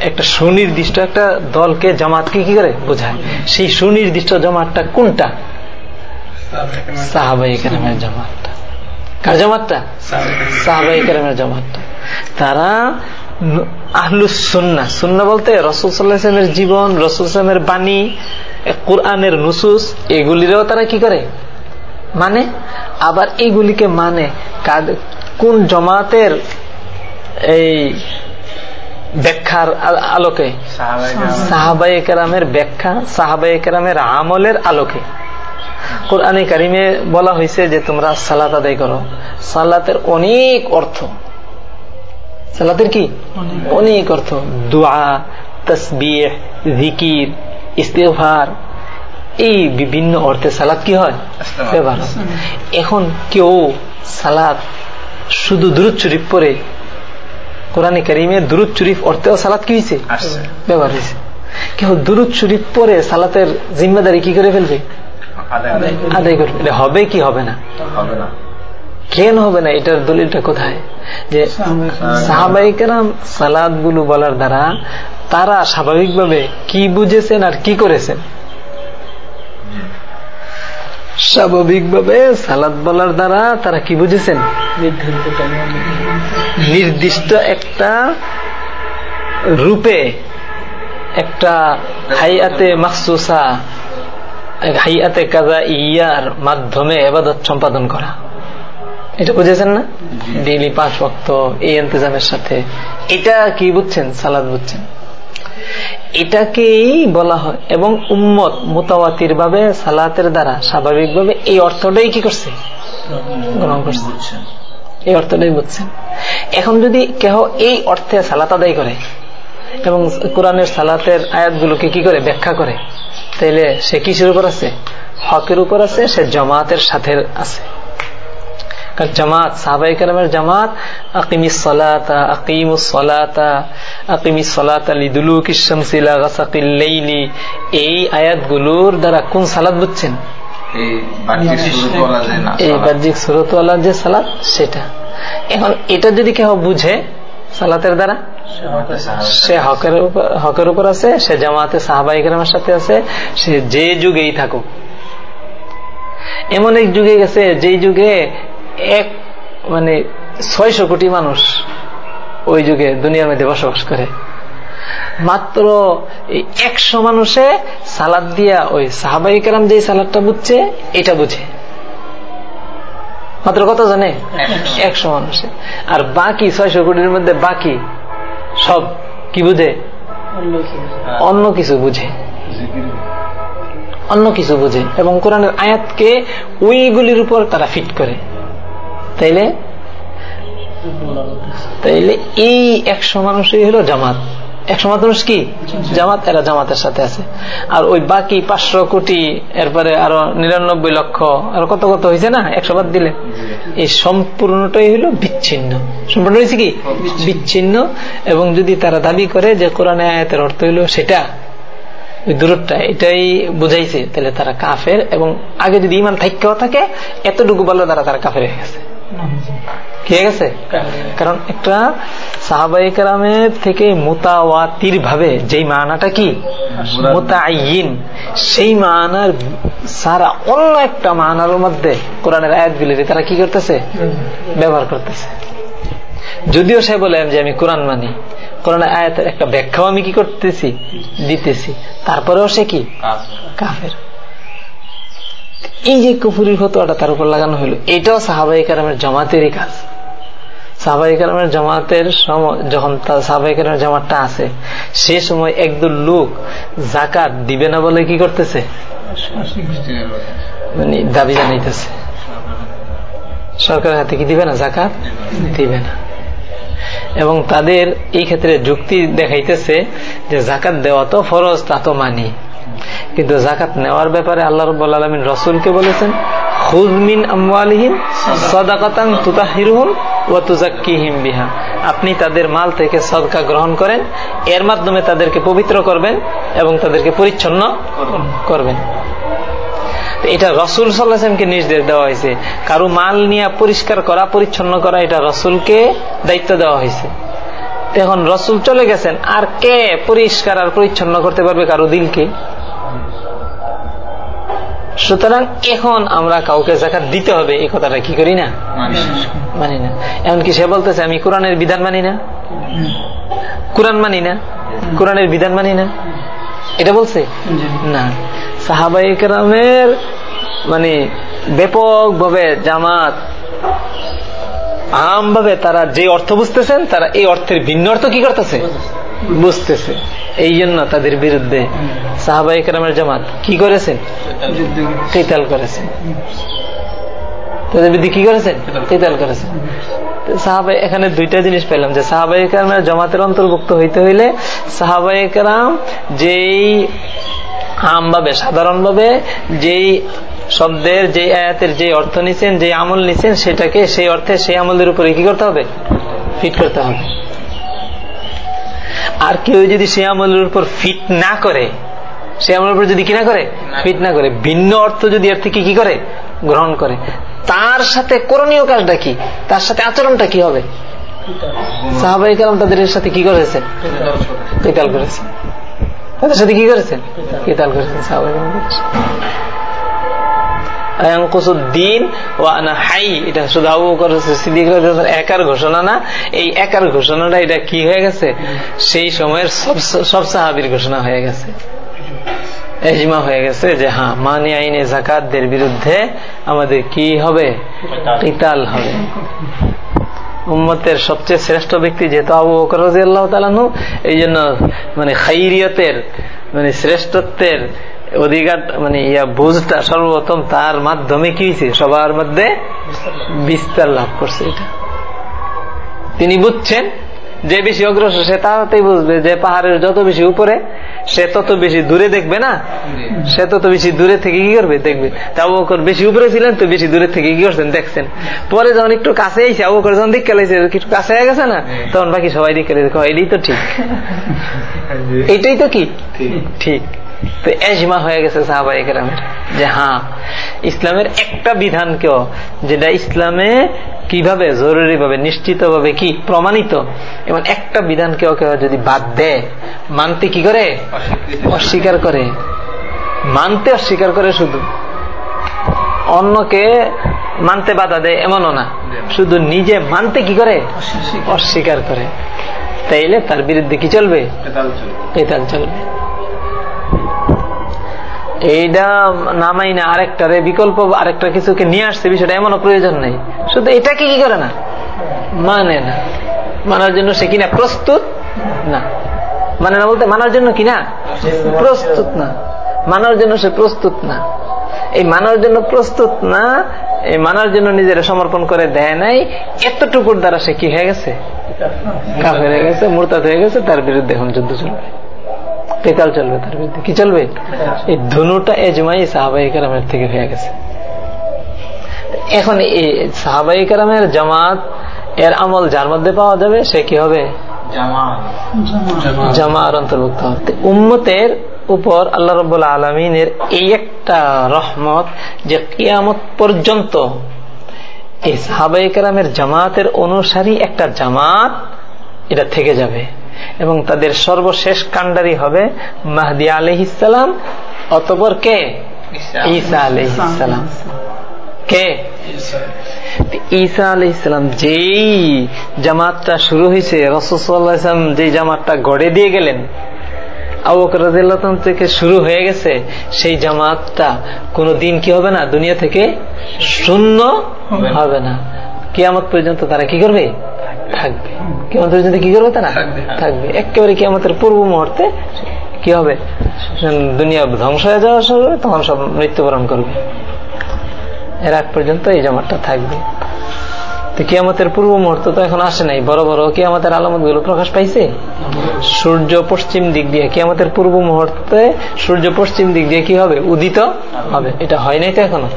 একটা সুনির্দিষ্ট একটা দলকে জামাতকে কি করে? বোঝায়। সেই সুনির্দিষ্ট জামাতটা কোনটা? সাহাবাই জামাতটা। কার জামাতটা সাহাবাই কেরামের জামাতটা তারা আহলুস সুন্না সুন্না বলতে রসুল সাল্লাহামের জীবন রসুল সালামের বাণী কোরআনের নুসুস এগুলিরও তারা কি করে? মানে? আবার এইগুলিকে মানে কোন জমাতের এই ব্যাখ্যার আলোকে? সাহাবাই কেরামের ব্যাখ্যা সাহাবাই কেরামের আমলের আলোকে। কোরআনে কারিমে বলা হয়েছে যে তোমরা সালাত আদায় করো। সালাতের অনেক অর্থ। সালাতের কি? অনেক অর্থ। দোয়া তসবিহ জিকির ইস্তেফার এই বিভিন্ন অর্থে সালাদ কি হয়? ব্যবহার এখন কেউ সালাদ শুধু দুরুদ শরীফ পরে কোরআন কারিমে দুরুদ শরীফ অর্থেও সালাদ কি হয়েছে? ব্যবহার হয়েছে। কেউ দুরুদ শরীফ পরে সালাতের জিম্মাদারি কি করে ফেলবে? আদায় করবে। এটা হবে কি হবে না? হবে না। কেন হবে না? এটার দলিলটা কোথায়? যে সাহাবাইকেরাম সালাদগুলো বলার দ্বারা তারা স্বাভাবিকভাবে কি বুঝেছেন আর কি করেছেন? স্বাভাবিকভাবে সালাদ বলার দ্বারা তারা কি বুঝেছেন? নির্দিষ্ট একটা রূপে একটা হাইয়াতে মাকসুসা হাইয়াতে কাজা ইয়ার মাধ্যমে এবাদত সম্পাদন করা। এটা বুঝেছেন না? ডেইলি পাঁচ ভক্ত এই ইন্তজামের সাথে। এটা কি বুঝছেন? সালাদ বুঝছেন? এটাকেই বলা হয় এবং উম্মত মোতাবাতির ভাবে সালাতের দ্বারা স্বাভাবিকভাবে এই অর্থটাই কি করছে? গ্রহণ করছে। এই অর্থটাই বুঝছেন। এখন যদি কেহ এই অর্থে সালাত আদায় করে এবং কোরআনের সালাতের আয়াতগুলোকে কি করে? ব্যাখ্যা করে তাইলে সে কিসের উপর আছে? হকের উপর আছে সে জমাতের সাথে আছে। জামাত সাহাবাই কালামের জামাত আকিমি সলাতা আকিমু সলাতা আকিমি সলাতা লিদুলুক ইসামসিলা গাসাকিল্লাইলি এই আয়াতগুলোর দ্বারা কোন সালাদ বুঝছেন? এই বাহ্যিক সুরতওয়ালা যে সালাদ সেটা। এখন এটা যদি কেউ বুঝে সালাতের দ্বারা সে হকের উপর হকের উপর আছে সে জামাতে সাহাবাই কালামের সাথে আছে সে যে যুগেই থাকুক। এমন এক যুগে গেছে যেই যুগে এক মানে ছয়শো কোটি মানুষ ওই যুগে দুনিয়ার মধ্যে বসবাস করে। মাত্র একশো মানুষে সালাদ দিয়া ওই সাহাবাই কালাম যে সালাদটা বুঝছে এটা বুঝে। মাত্র কত জানে? একশো মানুষে। আর বাকি ছয়শো কোটির মধ্যে বাকি সব কি বুঝে? অন্য কিছু বুঝে। অন্য কিছু বুঝে। এবং কোরআনের আয়াতকে ওইগুলির উপর তারা ফিট করে। তাইলে? তাইলে এই একশো মানুষই হলো জামাত। একশো মানুষ কি জামাত, এরা জামাতের সাথে আছে। আর ওই বাকি পাঁচশো কোটি, এরপরে আরও নিরানব্বই লক্ষ, আর কত কত হয়েছে না? একশো বাদ দিলে। এই সম্পূর্ণটাই হলো বিচ্ছিন্ন। সম্পূর্ণ হয়েছে কি? বিচ্ছিন্ন। এবং যদি তারা দাবি করে যে কোরআনে আয়াতের অর্থ হইল সেটা, ওই দূরটা এটাই বুঝাইছে, তাহলে তারা কাফের। এবং আগে যদি ইমান থাইকেও থাকে, এতটুকু বললে তারা তারা কাফের হয়ে গেছে। কি গেছে কারণ একটা সাহাবাই কালামের থেকে মোতাওয়াতির ভাবে যেই মানাটা কি? মোতাইন সেই মানার সারা অন্য একটা মানার মধ্যে কোরআনের আয়াত গুলি তারা কি করতেছে? ব্যবহার করতেছে। যদিও সে বলে যে আমি কোরআন মানি। কোরআন আয়াতের একটা ব্যাখ্যাও আমি কি করতেছি? দিতেছি। তারপরেও সে কি? কাফের। এই যে কুফুরির ফতোয়াটা তার উপর লাগানো হলো এটাও সাহাবাই কালামের জমাতেরই কাজ। সাহাবাই কালামের জমাতের যখন সাহাবাই কালামের জমাতটা আছে, সে সময় একদল লোক জাকাত দিবে না বলে কি করতেছে? মানে দাবি জানাইতেছে। সরকারের হাতে কি দিবে না জাকাত দিবে না। এবং তাদের এই ক্ষেত্রে যুক্তি দেখাইতেছে যে জাকাত দেওয়া তো ফরজ, তা তো মানি। কিন্তু জাকাত নেওয়ার ব্যাপারে আল্লাহ রব আলমিন রসুলকে বলেছেন আপনি তাদের মাল থেকে সদকা গ্রহণ করেন, এর মাধ্যমে তাদেরকে পবিত্র করবেন এবং তাদেরকে পরিচ্ছন্ন করবেন। এটা রসুল সাল্লাহামকে নির্দেশ দেওয়া হয়েছে। কারও মাল নিয়ে পরিষ্কার করা, পরিচ্ছন্ন করা, এটা রসুলকে দায়িত্ব দেওয়া হয়েছে। এখন রসুল চলে গেছেন, আর কে পরিষ্কার আর পরিচ্ছন্ন করতে পারবে কারও দিলকে? সুতরাং এখন আমরা কাউকে জাকাত দিতে হবে এই কথাটা কি করি না? মানি না। এমনকি সে বলতেছে আমি কোরআনের বিধান মানি না। কোরআন মানি না? কোরআনের বিধান মানি না? এটা বলছে? না। সাহাবাইকেরামের মানে ব্যাপকভাবে জামাত আমভাবে তারা যে অর্থ বুঝতেছেন, তারা এই অর্থের ভিন্ন অর্থ কি করতেছে? বুঝতেছে। এই জন্য তাদের বিরুদ্ধে সাহাবাইকেরামের জামাত কি করেছেন কেতাল করেছেন তাদের বিরুদ্ধে কি করেছেন কেতাল করেছেন সাহাবাই এখানে দুইটা জিনিস পেলাম যে সাহাবাই কালামের জমাতের অন্তর্ভুক্ত হইতে হইলে সাহাবাই কালাম যেই আমভাবে সাধারণভাবে যেই শব্দের যে আয়াতের যে অর্থ নিছেন, যে আমল নিছেন, সেটাকে সেই অর্থে সেই আমলের উপরে কি করতে হবে? ফিট করতে হবে। আর কেউ যদি সে আমলের উপর ফিট না করে সে আমলের উপর যদি কি না করে? ফিট না করে। ভিন্ন অর্থ যদি এর থেকে কি করে? গ্রহণ করে। তার সাথে করণীয় কাজটা কি? তার সাথে আচরণটা কি হবে? সাহাবাই কালাম তাদের সাথে কি করেছে? কেতাল করেছে। তাদের সাথে কি করেছেন কেতাল করেছেন সাহাবাই দিন ও আনা হাই এটা শুধু আবু বকর সিদ্দিক একার ঘোষণা না এই একার ঘোষণাটা এটা কি হয়ে গেছে? সেই সময়ের সব সব সাহাবীর ঘোষণা হয়ে গেছে। এজমা হয়ে গেছে যে হ্যাঁ মানি আইনে জাকাতদের বিরুদ্ধে আমাদের কি হবে? কিতাল। হবে। উম্মতের সবচেয়ে শ্রেষ্ঠ ব্যক্তি যেহেতু আবু বকর এই জন্য মানে খাইরিয়তের মানে শ্রেষ্ঠত্বের অধিকার মানে ইয়া বুঝটা সর্বপ্রথম তার মাধ্যমে কি হয়েছে? সবার মধ্যে বিস্তার লাভ করছে এটা। তিনি বুঝছেন যে বেশি অগ্রসর সে তাড়াতাড়ি বুঝবে যে পাহাড়ের যত বেশি উপরে সে তত বেশি দূরে দেখবে না? সে তত বেশি দূরে থেকে কি করবে? দেখবে। তা বেশি উপরে ছিলেন তো বেশি দূরে থেকে কি করছেন? দেখছেন। পরে যখন একটু কাছে এসে অবকর যখন দিক খেলেছে একটু কাছে হয়ে গেছে না? তখন বাকি সবাই দিক খেলে এটাই তো ঠিক। এটাই তো কি? ঠিক। তো এজমা হয়ে গেছে সাহাবা একরামের যে হ্যাঁ ইসলামের একটা বিধানকেও যেটা ইসলামে কীভাবে জরুরি ভাবে নিশ্চিত ভাবে কি প্রমাণিত এবং একটা বিধানকেও কেউ যদি বাদ দেয় মানতে কি করে? অস্বীকার করে। মানতে অস্বীকার করে শুধু। অন্যকে মানতে বাধা দেয় এমনও না। শুধু নিজে মানতে কি করে? অস্বীকার। করে। তাইলে তার বিরুদ্ধে কি চলবে? কেতাল চলবে। এইটা নামাই না আরেকটারে বিকল্প আরেকটা কিছুকে নিয়ে আসছে, বিষয়টা এমনও প্রয়োজন নেই। শুধু এটাকে কি করে না? মানে না। মানার জন্য সে কিনা প্রস্তুত? না। মানে না বলতে মানার জন্য কিনা প্রস্তুত না। মানার জন্য সে প্রস্তুত না। এই মানার জন্য প্রস্তুত না, এই মানার জন্য নিজের সমর্পণ করে দেয় নাই, এতটুকুর দ্বারা সে কি হয়ে গেছে? কাফের হয়ে গেছে, মোরতাদ হয়ে গেছে, তার বিরুদ্ধে এখন যুদ্ধ চলবে। কেতাল চলবে তার বিরুদ্ধে। কি চলবে? এই ধনুটা এজমাই সাহাবাই কারামের থেকে হয়ে গেছে। এখন এই সাহাবাই কারামের জামাত এর আমল যার মধ্যে পাওয়া যাবে সে কি হবে? জামার অন্তর্ভুক্ত হবে। উম্মতের উপর আল্লাহ রব আলমিনের এই একটা রহমত যে কিয়ামত পর্যন্ত এই সাহাবাই কারামের জামাতের অনুসারী একটা জামাত এটা থেকে যাবে। এবং তাদের সর্বশেষ কাণ্ডারি হবে মাহদি আলহিসাম অতপর কে? ঈসা আলহিসাম কে? ঈসা। আলহিসাম যেই জামাতটা শুরু হয়েছে রসদাম যে জামাতটা গড়ে দিয়ে গেলেন থেকে শুরু হয়ে গেছে সেই জামাতটা কোনো দিন কি হবে না দুনিয়া থেকে শূন্য। হবে না। কিয়ামত পর্যন্ত তারা কি করবে? থাকবে। কেমন পর্যন্ত কি করবে তারা থাকবে। একেবারে কিয়ামতের পূর্ব মুহূর্তে কি হবে? দুনিয়া ধ্বংস হয়ে যাওয়া শুরু হবে তখন সব মৃত্যুবরণ করবে। এর আগ পর্যন্ত এই জামাতটা থাকবে। তো কিয়ামতের পূর্ব মুহূর্ত তো এখন আসে নাই। বড় বড় কিয়ামতের আলামতগুলো প্রকাশ পাইছে? সূর্য পশ্চিম দিক দিয়ে কিয়ামতের পূর্ব মুহূর্তে সূর্য পশ্চিম দিক দিয়ে কি হবে? উদিত হবে। এটা হয় নাই তো এখনও?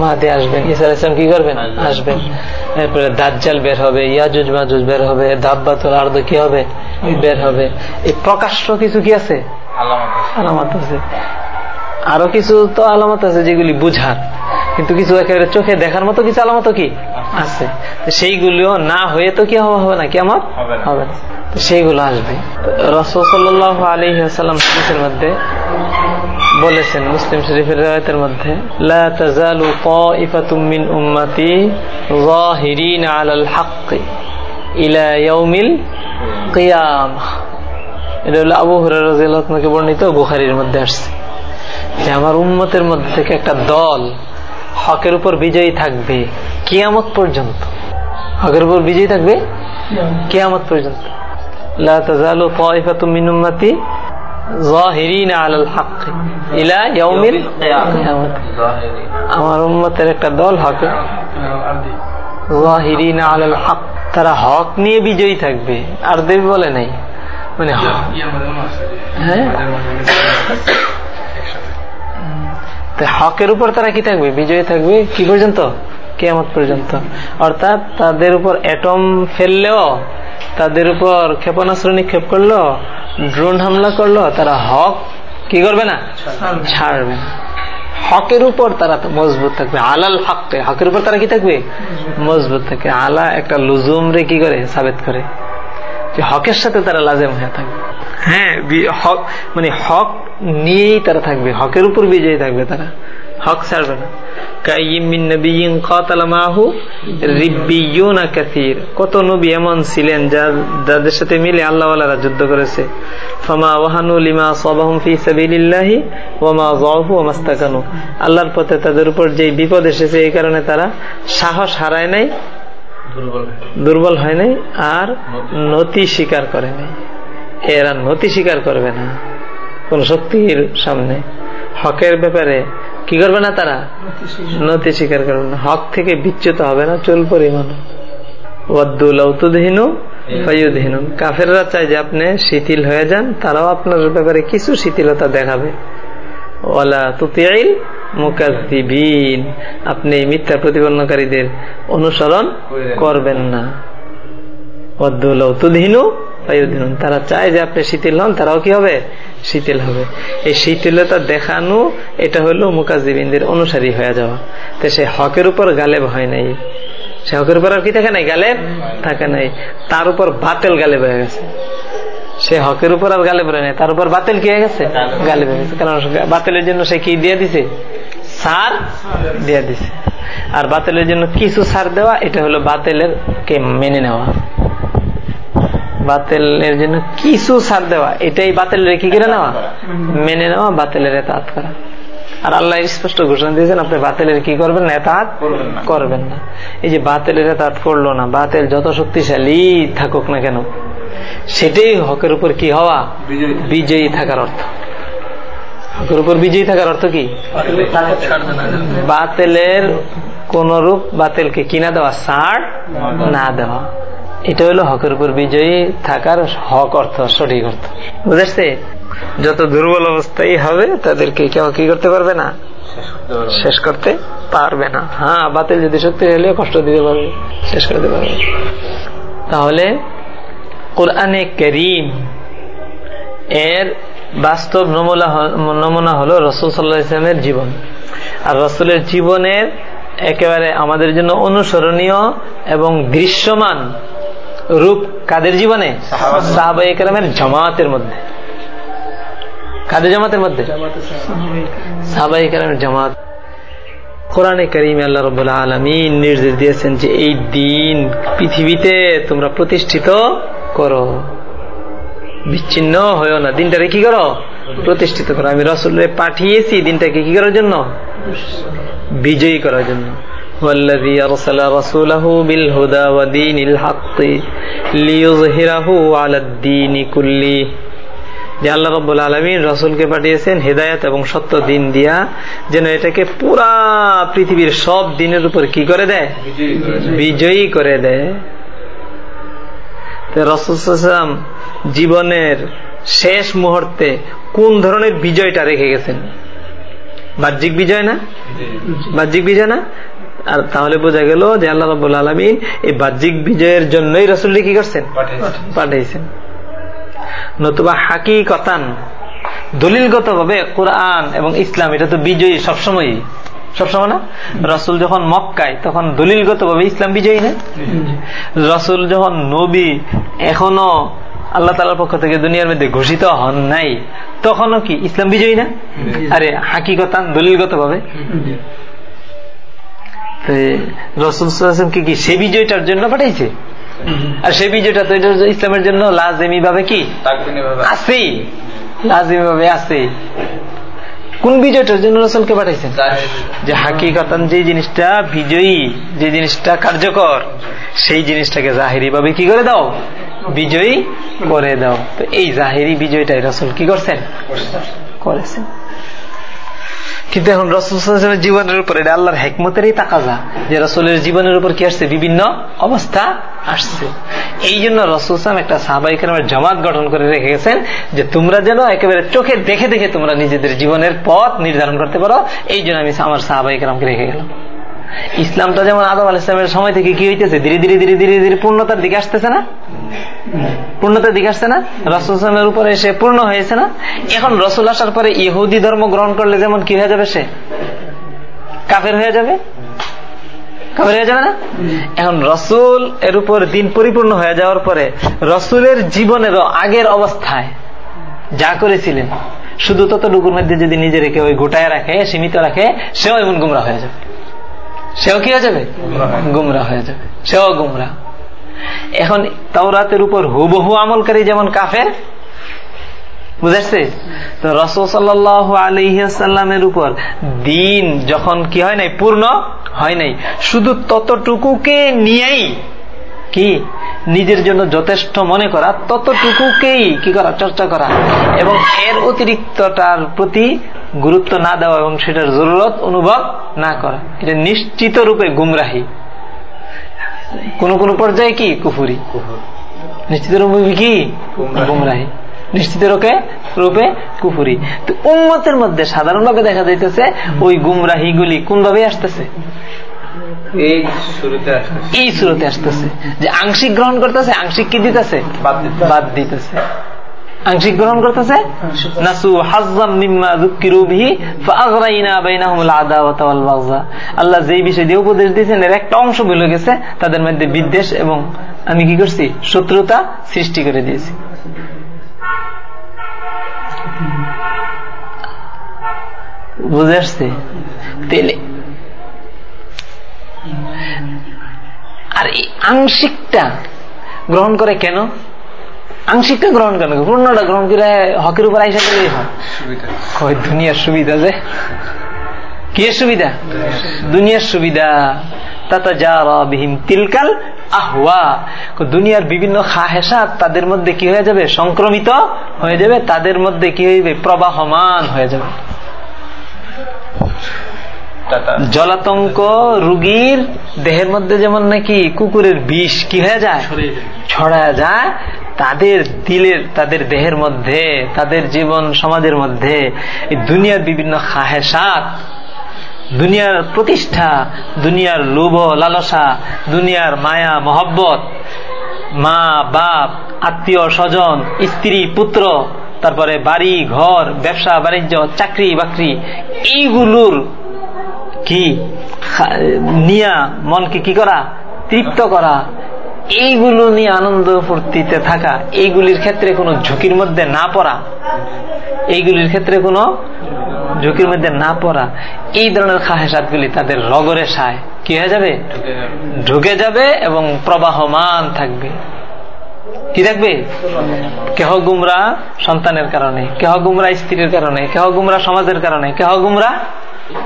মাহাদি আসবেন ইসা ইসলাম কি করবেন? আসবেন এরপরে দাজ্জাল বের হবে ইয়াজুজ মাজুজ বের হবে দাব্বাতুল আর্দ কি হবে? বের হবে। এই প্রকাশ্য কিছু কি আছে? আলামত আছে। আরও কিছু তো আলামত আছে যেগুলি বুঝার। কিন্তু কিছু একেবারে চোখে দেখার মতো কিছু আলামত কি? আছে। সেইগুলিও না হয়ে তো কি হবে? না কি আমার? হবে না। সেইগুলো আসবে। রসল সাল্লাহ আলী আসাল্লাম মধ্যে বলেছেন মুসলিম শরীফের রায়তের মধ্যে, লা আলাল হক বর্ণিত মধ্যে আসছে। যে আমার উম্মতের মধ্যে থেকে একটা দল হকের উপর বিজয়ী থাকবে কিয়ামত পর্যন্ত। হকের উপর বিজয়ী থাকবে কিয়ামত পর্যন্ত। লা তাজালু তাইফাতুম মিন উম্মতি আমার উম্মতের একটা দল হবে। হক, তারা হক নিয়ে বিজয়ী থাকবে। আর দেবী বলে নাই। মানে হ্যাঁ? হকের উপর তারা কি থাকবে? বিজয়ী থাকবে কি পর্যন্ত? কেমত পর্যন্ত। অর্থাৎ তাদের উপর অ্যাটম ফেললেও, তাদের উপর ক্ষেপণাস্ত্র নিক্ষেপ করল, ড্রোন হামলা করল, তারা হক কি করবে না? ছাড়বে। না হকের উপর তারা মজবুত থাকবে। আলাল হককে হকের উপর তারা কি থাকবে? মজবুত থাকে। আলা একটা লুজুম রে কি করে? সাবেত করে। যে হকের সাথে তারা লাজেম হয়ে থাকবে। হ্যাঁ হক মানে হক নিয়েই তারা থাকবে। হকের উপর বিজয়ী থাকবে তারা। হক ছাড়বে না। কত নবী এমন ছিলেন যাদের সাথে মিলে আল্লাহওয়ালারা যুদ্ধ করেছে। আল্লাহর পথে তাদের উপর যে বিপদ এসেছে এই কারণে তারা সাহস হারায় নাই দুর্বল হয়। নাই আর নতি স্বীকার করে নাই। এরা নতি স্বীকার করবে না। কোন শক্তির সামনে। হকের ব্যাপারে কি করবে না তারা? নতি স্বীকার করবে না। হক থেকে বিচ্যুত হবে না চুল পরিমাণ। কাফেররা চায় যে আপনি শিথিল হয়ে যান, তারাও আপনার ব্যাপারে কিছু শিথিলতা দেখাবে। ওলা তুতিয়াইল মুকাদ্দিবিন আপনি মিথ্যা প্রতিপন্নকারীদের অনুসরণ করবেন না। তারা চায় যে আপনি শিথিল হন, তারাও কি হবে? শীতল হবে। এই শীতলতা দেখানো, এটা হলো মুকাজিবিনদের অনুসারী হয়ে যাওয়া। তো সে হকের উপর গালেব হয় নাই। সে হকের উপর আর কি থাকে নাই? গালেব থাকে নাই। তার উপর বাতেল গালেব হয়ে গেছে। সে হকের উপর আর গালেব হয় নাই। তার উপর বাতিল কি হয়ে গেছে? গালেব হয়ে গেছে। কারণ বাতিলের জন্য সে কি দিয়ে দিছে? সার দিয়ে দিছে। আর বাতিলের জন্য কিছু সার দেওয়া, এটা হলো বাতিলের কে মেনে নেওয়া। বাতিলের জন্য কিছু সার দেওয়া এটাই বাতিলের কি করে নেওয়া? মেনে নেওয়া বাতিলের এতাত করা। আর আল্লাহ স্পষ্ট ঘোষণা দিয়েছেন আপনি বাতিলের কি করবেন না এতাত করবেন না। এই যে বাতিলের এতাত করল না বাতিল যত শক্তিশালী থাকুক না কেন সেটাই হকের উপর কি হওয়া? বিজয়ী থাকার অর্থ। হকের উপর বিজয়ী থাকার অর্থ কি? বাতিলের কোন রূপ বাতিলকে কিনা দেওয়া সার না দেওয়া। এটা হলো হকের উপর বিজয়ী থাকার হক অর্থ, সঠিক অর্থ। বুঝেছে? যত দুর্বল অবস্থায় হবে, তাদেরকে কেউ কি করতে পারবে না? শেষ করতে পারবে না। হ্যাঁ বাতিল যদি সত্যি হলে কষ্ট দিতে পারবে, শেষ করতে পারবে। তাহলে কোরআনে করিম এর বাস্তব নমুনা হলো রসুল সাল্লাহ ইসলামের জীবন। আর রসুলের জীবনের একেবারে আমাদের জন্য অনুসরণীয় এবং দৃশ্যমান রূপ কাদের জীবনে? সাহাবাইকেরামের জামাতের মধ্যে। কাদের জামাতের মধ্যে? সাহাবাইকেরামের জামাত। কোরআনে করিম আল্লাহ রব আলমী নির্দেশ দিয়েছেন যে এই দিন পৃথিবীতে তোমরা প্রতিষ্ঠিত করো। বিচ্ছিন্ন হয়েও না। দিনটারে কি করো? প্রতিষ্ঠিত করো। আমি রসুল্লে পাঠিয়েছি দিনটাকে কি করার জন্য? বিজয়ী করার জন্য। والذي أرسل رسوله بالهدى ودين الحق ليظهره على الدين كله যে আল্লাহ রব্বুল আলমিন রসুলকে পাঠিয়েছেন হেদায়ত এবং সত্য দিন দিয়া যেন এটাকে পুরা পৃথিবীর সব দিনের উপর কি করে দেয় বিজয়ী করে দেয় রসুলাম জীবনের শেষ মুহূর্তে কোন ধরনের বিজয়টা রেখে গেছেন বাহ্যিক বিজয় না বাহ্যিক বিজয় না আর তাহলে বোঝা গেল যে আল্লাহ রব আলমিন এই বাহ্যিক বিজয়ের জন্যই রসুল্লি কি করছেন? পাঠাইছেন নতুবা হাকি কথান দলিলগত ভাবে কোরআন এবং ইসলাম এটা তো বিজয়ী সবসময়ই। সবসময় না? রসুল যখন মক্কায় তখন দলিলগত ভাবে ইসলাম বিজয়ী না? রসুল যখন নবী এখনও আল্লাহ তালার পক্ষ থেকে দুনিয়ার মধ্যে ঘোষিত হন নাই তখনও কি ইসলাম বিজয়ী না? আরে হাকি হাকিকতান দলিলগত ভাবে কি সে বিজয়টার জন্য পাঠাইছে? আর সে বিজয়টা তো ইসলামের জন্য লাজেমি ভাবে কি আছে। লাজেমি ভাবে আছে। কোন বিজয়টার জন্য রসুলকে পাঠাইছেন? যে হাকিকতান যে জিনিসটা বিজয়ী যে জিনিসটা কার্যকর সেই জিনিসটাকে জাহেরি ভাবে কি করে দাও? বিজয়ী করে দাও। তো এই জাহেরি বিজয়টাই রসুল কি করছেন। করেছেন। কিন্তু এখন রসুলের জীবনের উপর, এটা আল্লাহর হেকমতেরই তাকাজা যে রসুলের জীবনের উপর কি আসছে? বিভিন্ন অবস্থা আসছে। এই জন্য রসুলাম একটা সাহাবাই কেরামের জমাত গঠন করে রেখে গেছেন যে তোমরা যেন একেবারে চোখে দেখে দেখে তোমরা নিজেদের জীবনের পথ নির্ধারণ করতে পারো। এই জন্য আমি আমার সাহাবাই কেরামকে রেখে গেলাম। ইসলামটা যেমন আদম আল ইসলামের সময় থেকে কি হইতেছে? ধীরে ধীরে ধীরে ধীরে ধীরে পূর্ণতার দিকে আসতেছে না? পূর্ণতার দিকে আসছে না? রসুলের উপরে এসে পূর্ণ হয়েছে না? এখন রসুল আসার পরে ইহুদি ধর্ম গ্রহণ করলে যেমন কি হয়ে যাবে সে? কাফের হয়ে যাবে? কাফের হয়ে যাবে না? এখন রসুল এর উপর দিন পরিপূর্ণ হয়ে যাওয়ার পরে রসুলের জীবনেরও আগের অবস্থায় যা করেছিলেন শুধু ততটুকুর মধ্যে যদি নিজের ওই গোটায় রাখে সীমিত রাখে সেও এমন গুমরা হয়ে যাবে। সেও কি হয়ে যাবে? গুমরা হয়ে যাবে। সেও গুমরা এখন তাওরাতের উপর হুবহু আমলকারী যেমন কাফের বুঝাচ্ছে তো রসুল সাল্লাহ আলহিহাসাল্লামের উপর দিন যখন কি হয় নাই? পূর্ণ হয় নাই। শুধু ততটুকুকে নিয়েই কি? নিজের জন্য যথেষ্ট মনে করা, ততটুকুকেই কি করা? চর্চা করা। এবং এর অতিরিক্তটার প্রতি গুরুত্ব না দেওয়া এবং সেটার জরুরত অনুভব না করা। এটা নিশ্চিত রূপে গুমরাহি। কোন কোন পর্যায়ে কি? কুফুরি। নিশ্চিত রূপে কি? গুমরাহি। নিশ্চিত রূপে রূপে কুফুরি। তো উন্মতের মধ্যে সাধারণভাবে দেখা যাইতেছে ওই গুমরাহিগুলি কোন ভাবে আসতেছে। এই সুরতে আসতেছে। যে আংশিক গ্রহণ করতেছে আংশিক কি দিতেছে। বাদ দিতেছে। আংশিক গ্রহণ করতেছে? নাসু হাজ্জাম মিম্মা যুক্কিরু বিহি ফাআগরাইনা বাইনাহুমুল আদাওয়াতা ওয়াল বাগযা। আল্লাহ যেই বিষয় দিয়ে উপদেশ দিয়েছেন এর একটা অংশ ভুলে গেছে তাদের মধ্যে বিদ্বেষ এবং আমি কি করছি? শত্রুতা সৃষ্টি করে দিয়েছি। বুঝে আসছে? তেলে আর এই আংশিকটা গ্রহণ করে কেন? আংশিকটা গ্রহণ কেন পূর্ণটা গ্রহণ করে হকের উপর আইসা গেলেই হয়। দুনিয়ার সুবিধা যে? কি সুবিধা? দুনিয়ার সুবিধা। তাতা যা বিহীন তিলকাল আহওয়া। দুনিয়ার বিভিন্ন খাহেসাত তাদের মধ্যে কি হয়ে যাবে? সংক্রমিত হয়ে যাবে। তাদের মধ্যে কি হইবে? প্রবাহমান হয়ে যাবে। জলাতঙ্ক রুগীর দেহের মধ্যে যেমন নাকি কুকুরের বিষ কি হয়ে যায়? ছড়া যায়। তাদের দিলের তাদের দেহের মধ্যে তাদের জীবন সমাজের মধ্যে এই দুনিয়ার বিভিন্ন খাহেসাত দুনিয়ার প্রতিষ্ঠা দুনিয়ার লোভ লালসা দুনিয়ার মায়া মহব্বত মা বাপ আত্মীয় স্বজন স্ত্রী পুত্র তারপরে বাড়ি ঘর ব্যবসা বাণিজ্য চাকরি বাকরি এইগুলোর কি? নিয়া মনকে কি করা? তৃপ্ত করা। এইগুলো নিয়ে আনন্দ ফুর্তিতে থাকা, এইগুলির ক্ষেত্রে কোনো ঝুঁকির মধ্যে না পড়া। এইগুলির ক্ষেত্রে কোনো ঝুঁকির মধ্যে না পড়া। এই ধরনের খাহেসাতগুলি তাদের রগরে সায়। কি হয়ে যাবে? ঢুকে যাবে এবং প্রবাহমান থাকবে। কি থাকবে? কেহ গুমরা সন্তানের কারণে, কেহ গুমরা স্ত্রীর কারণে, কেহ গুমরা সমাজের কারণে, কেহ গুমরা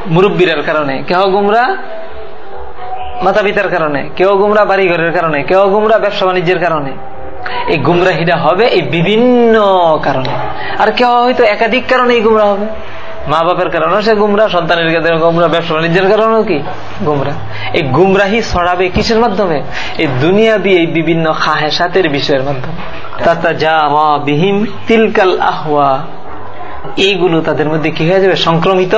মুরব্বীর কারণে কেহ গুমরা মাতা পিতার কারণে, কেউ গুমরা বাড়ি ঘরের কারণে, কেউ গুমরা ব্যবসা বাণিজ্যের কারণে। এই গুমরাহিটা হবে এই বিভিন্ন কারণে। আর কেউ হয়তো একাধিক কারণে এই গুমরা হবে। মা বাপের কারণেও সে গুমরা, সন্তানের কারণে গুমরা, ব্যবসা বাণিজ্যের কারণেও কি? গুমরা। এই গুমরাহি ছড়াবে কিসের মাধ্যমে? এই দুনিয়াবি এই বিভিন্ন খাহেসাতের বিষয়ের মাধ্যমে। তাতা যা মা বিহীন তিলকাল আহওয়া। এইগুলো তাদের মধ্যে কি হয়ে যাবে? সংক্রমিত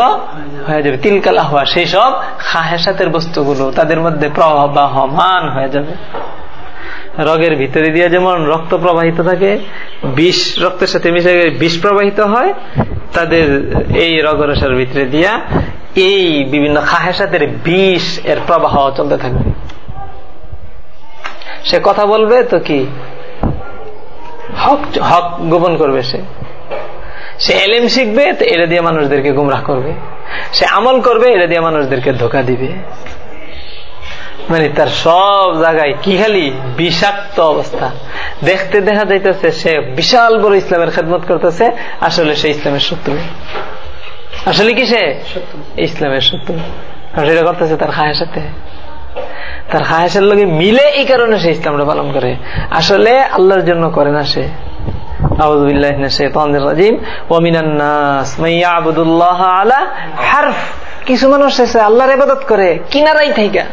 হয়ে যাবে। তিলকাল আহওয়া, সেই সব খাহেসাতের বস্তুগুলো, তাদের মধ্যে প্রবাহমান হয়ে যাবে। রগের ভিতরে দিয়ে যেমন রক্ত প্রবাহিত থাকে, বিষ রক্তের সাথে মিশে বিষ প্রবাহিত হয়, তাদের এই রগরসার ভিতরে দিয়া এই বিভিন্ন খাহেসাতের বিষ এর প্রবাহ চলতে থাকবে। সে কথা বলবে তো কি? হক হক গোপন করবে সে। সে এলেম শিখবে এটা দিয়ে মানুষদেরকে গুমরাহ করবে। সে আমল করবে, এটা দিয়ে মানুষদেরকে ধোকা দিবে। মানে তার সব জায়গায় কি খালি বিষাক্ত অবস্থা। দেখতে দেখা যাইতেছে, সে বিশাল বড় ইসলামের খেদমত করতেছে, আসলে সে ইসলামের শত্রু। আসলে কি সে? ইসলামের শত্রু। সেটা করতেছে তার খায়ের সাথে। তার খায়েসের লোকে মিলে এই কারণে সে ইসলামটা পালন করে। আসলে আল্লাহর জন্য করে না সে। কিছু মানুষ আল্লাহর ইবাদত করে কিনারাই থাইকা।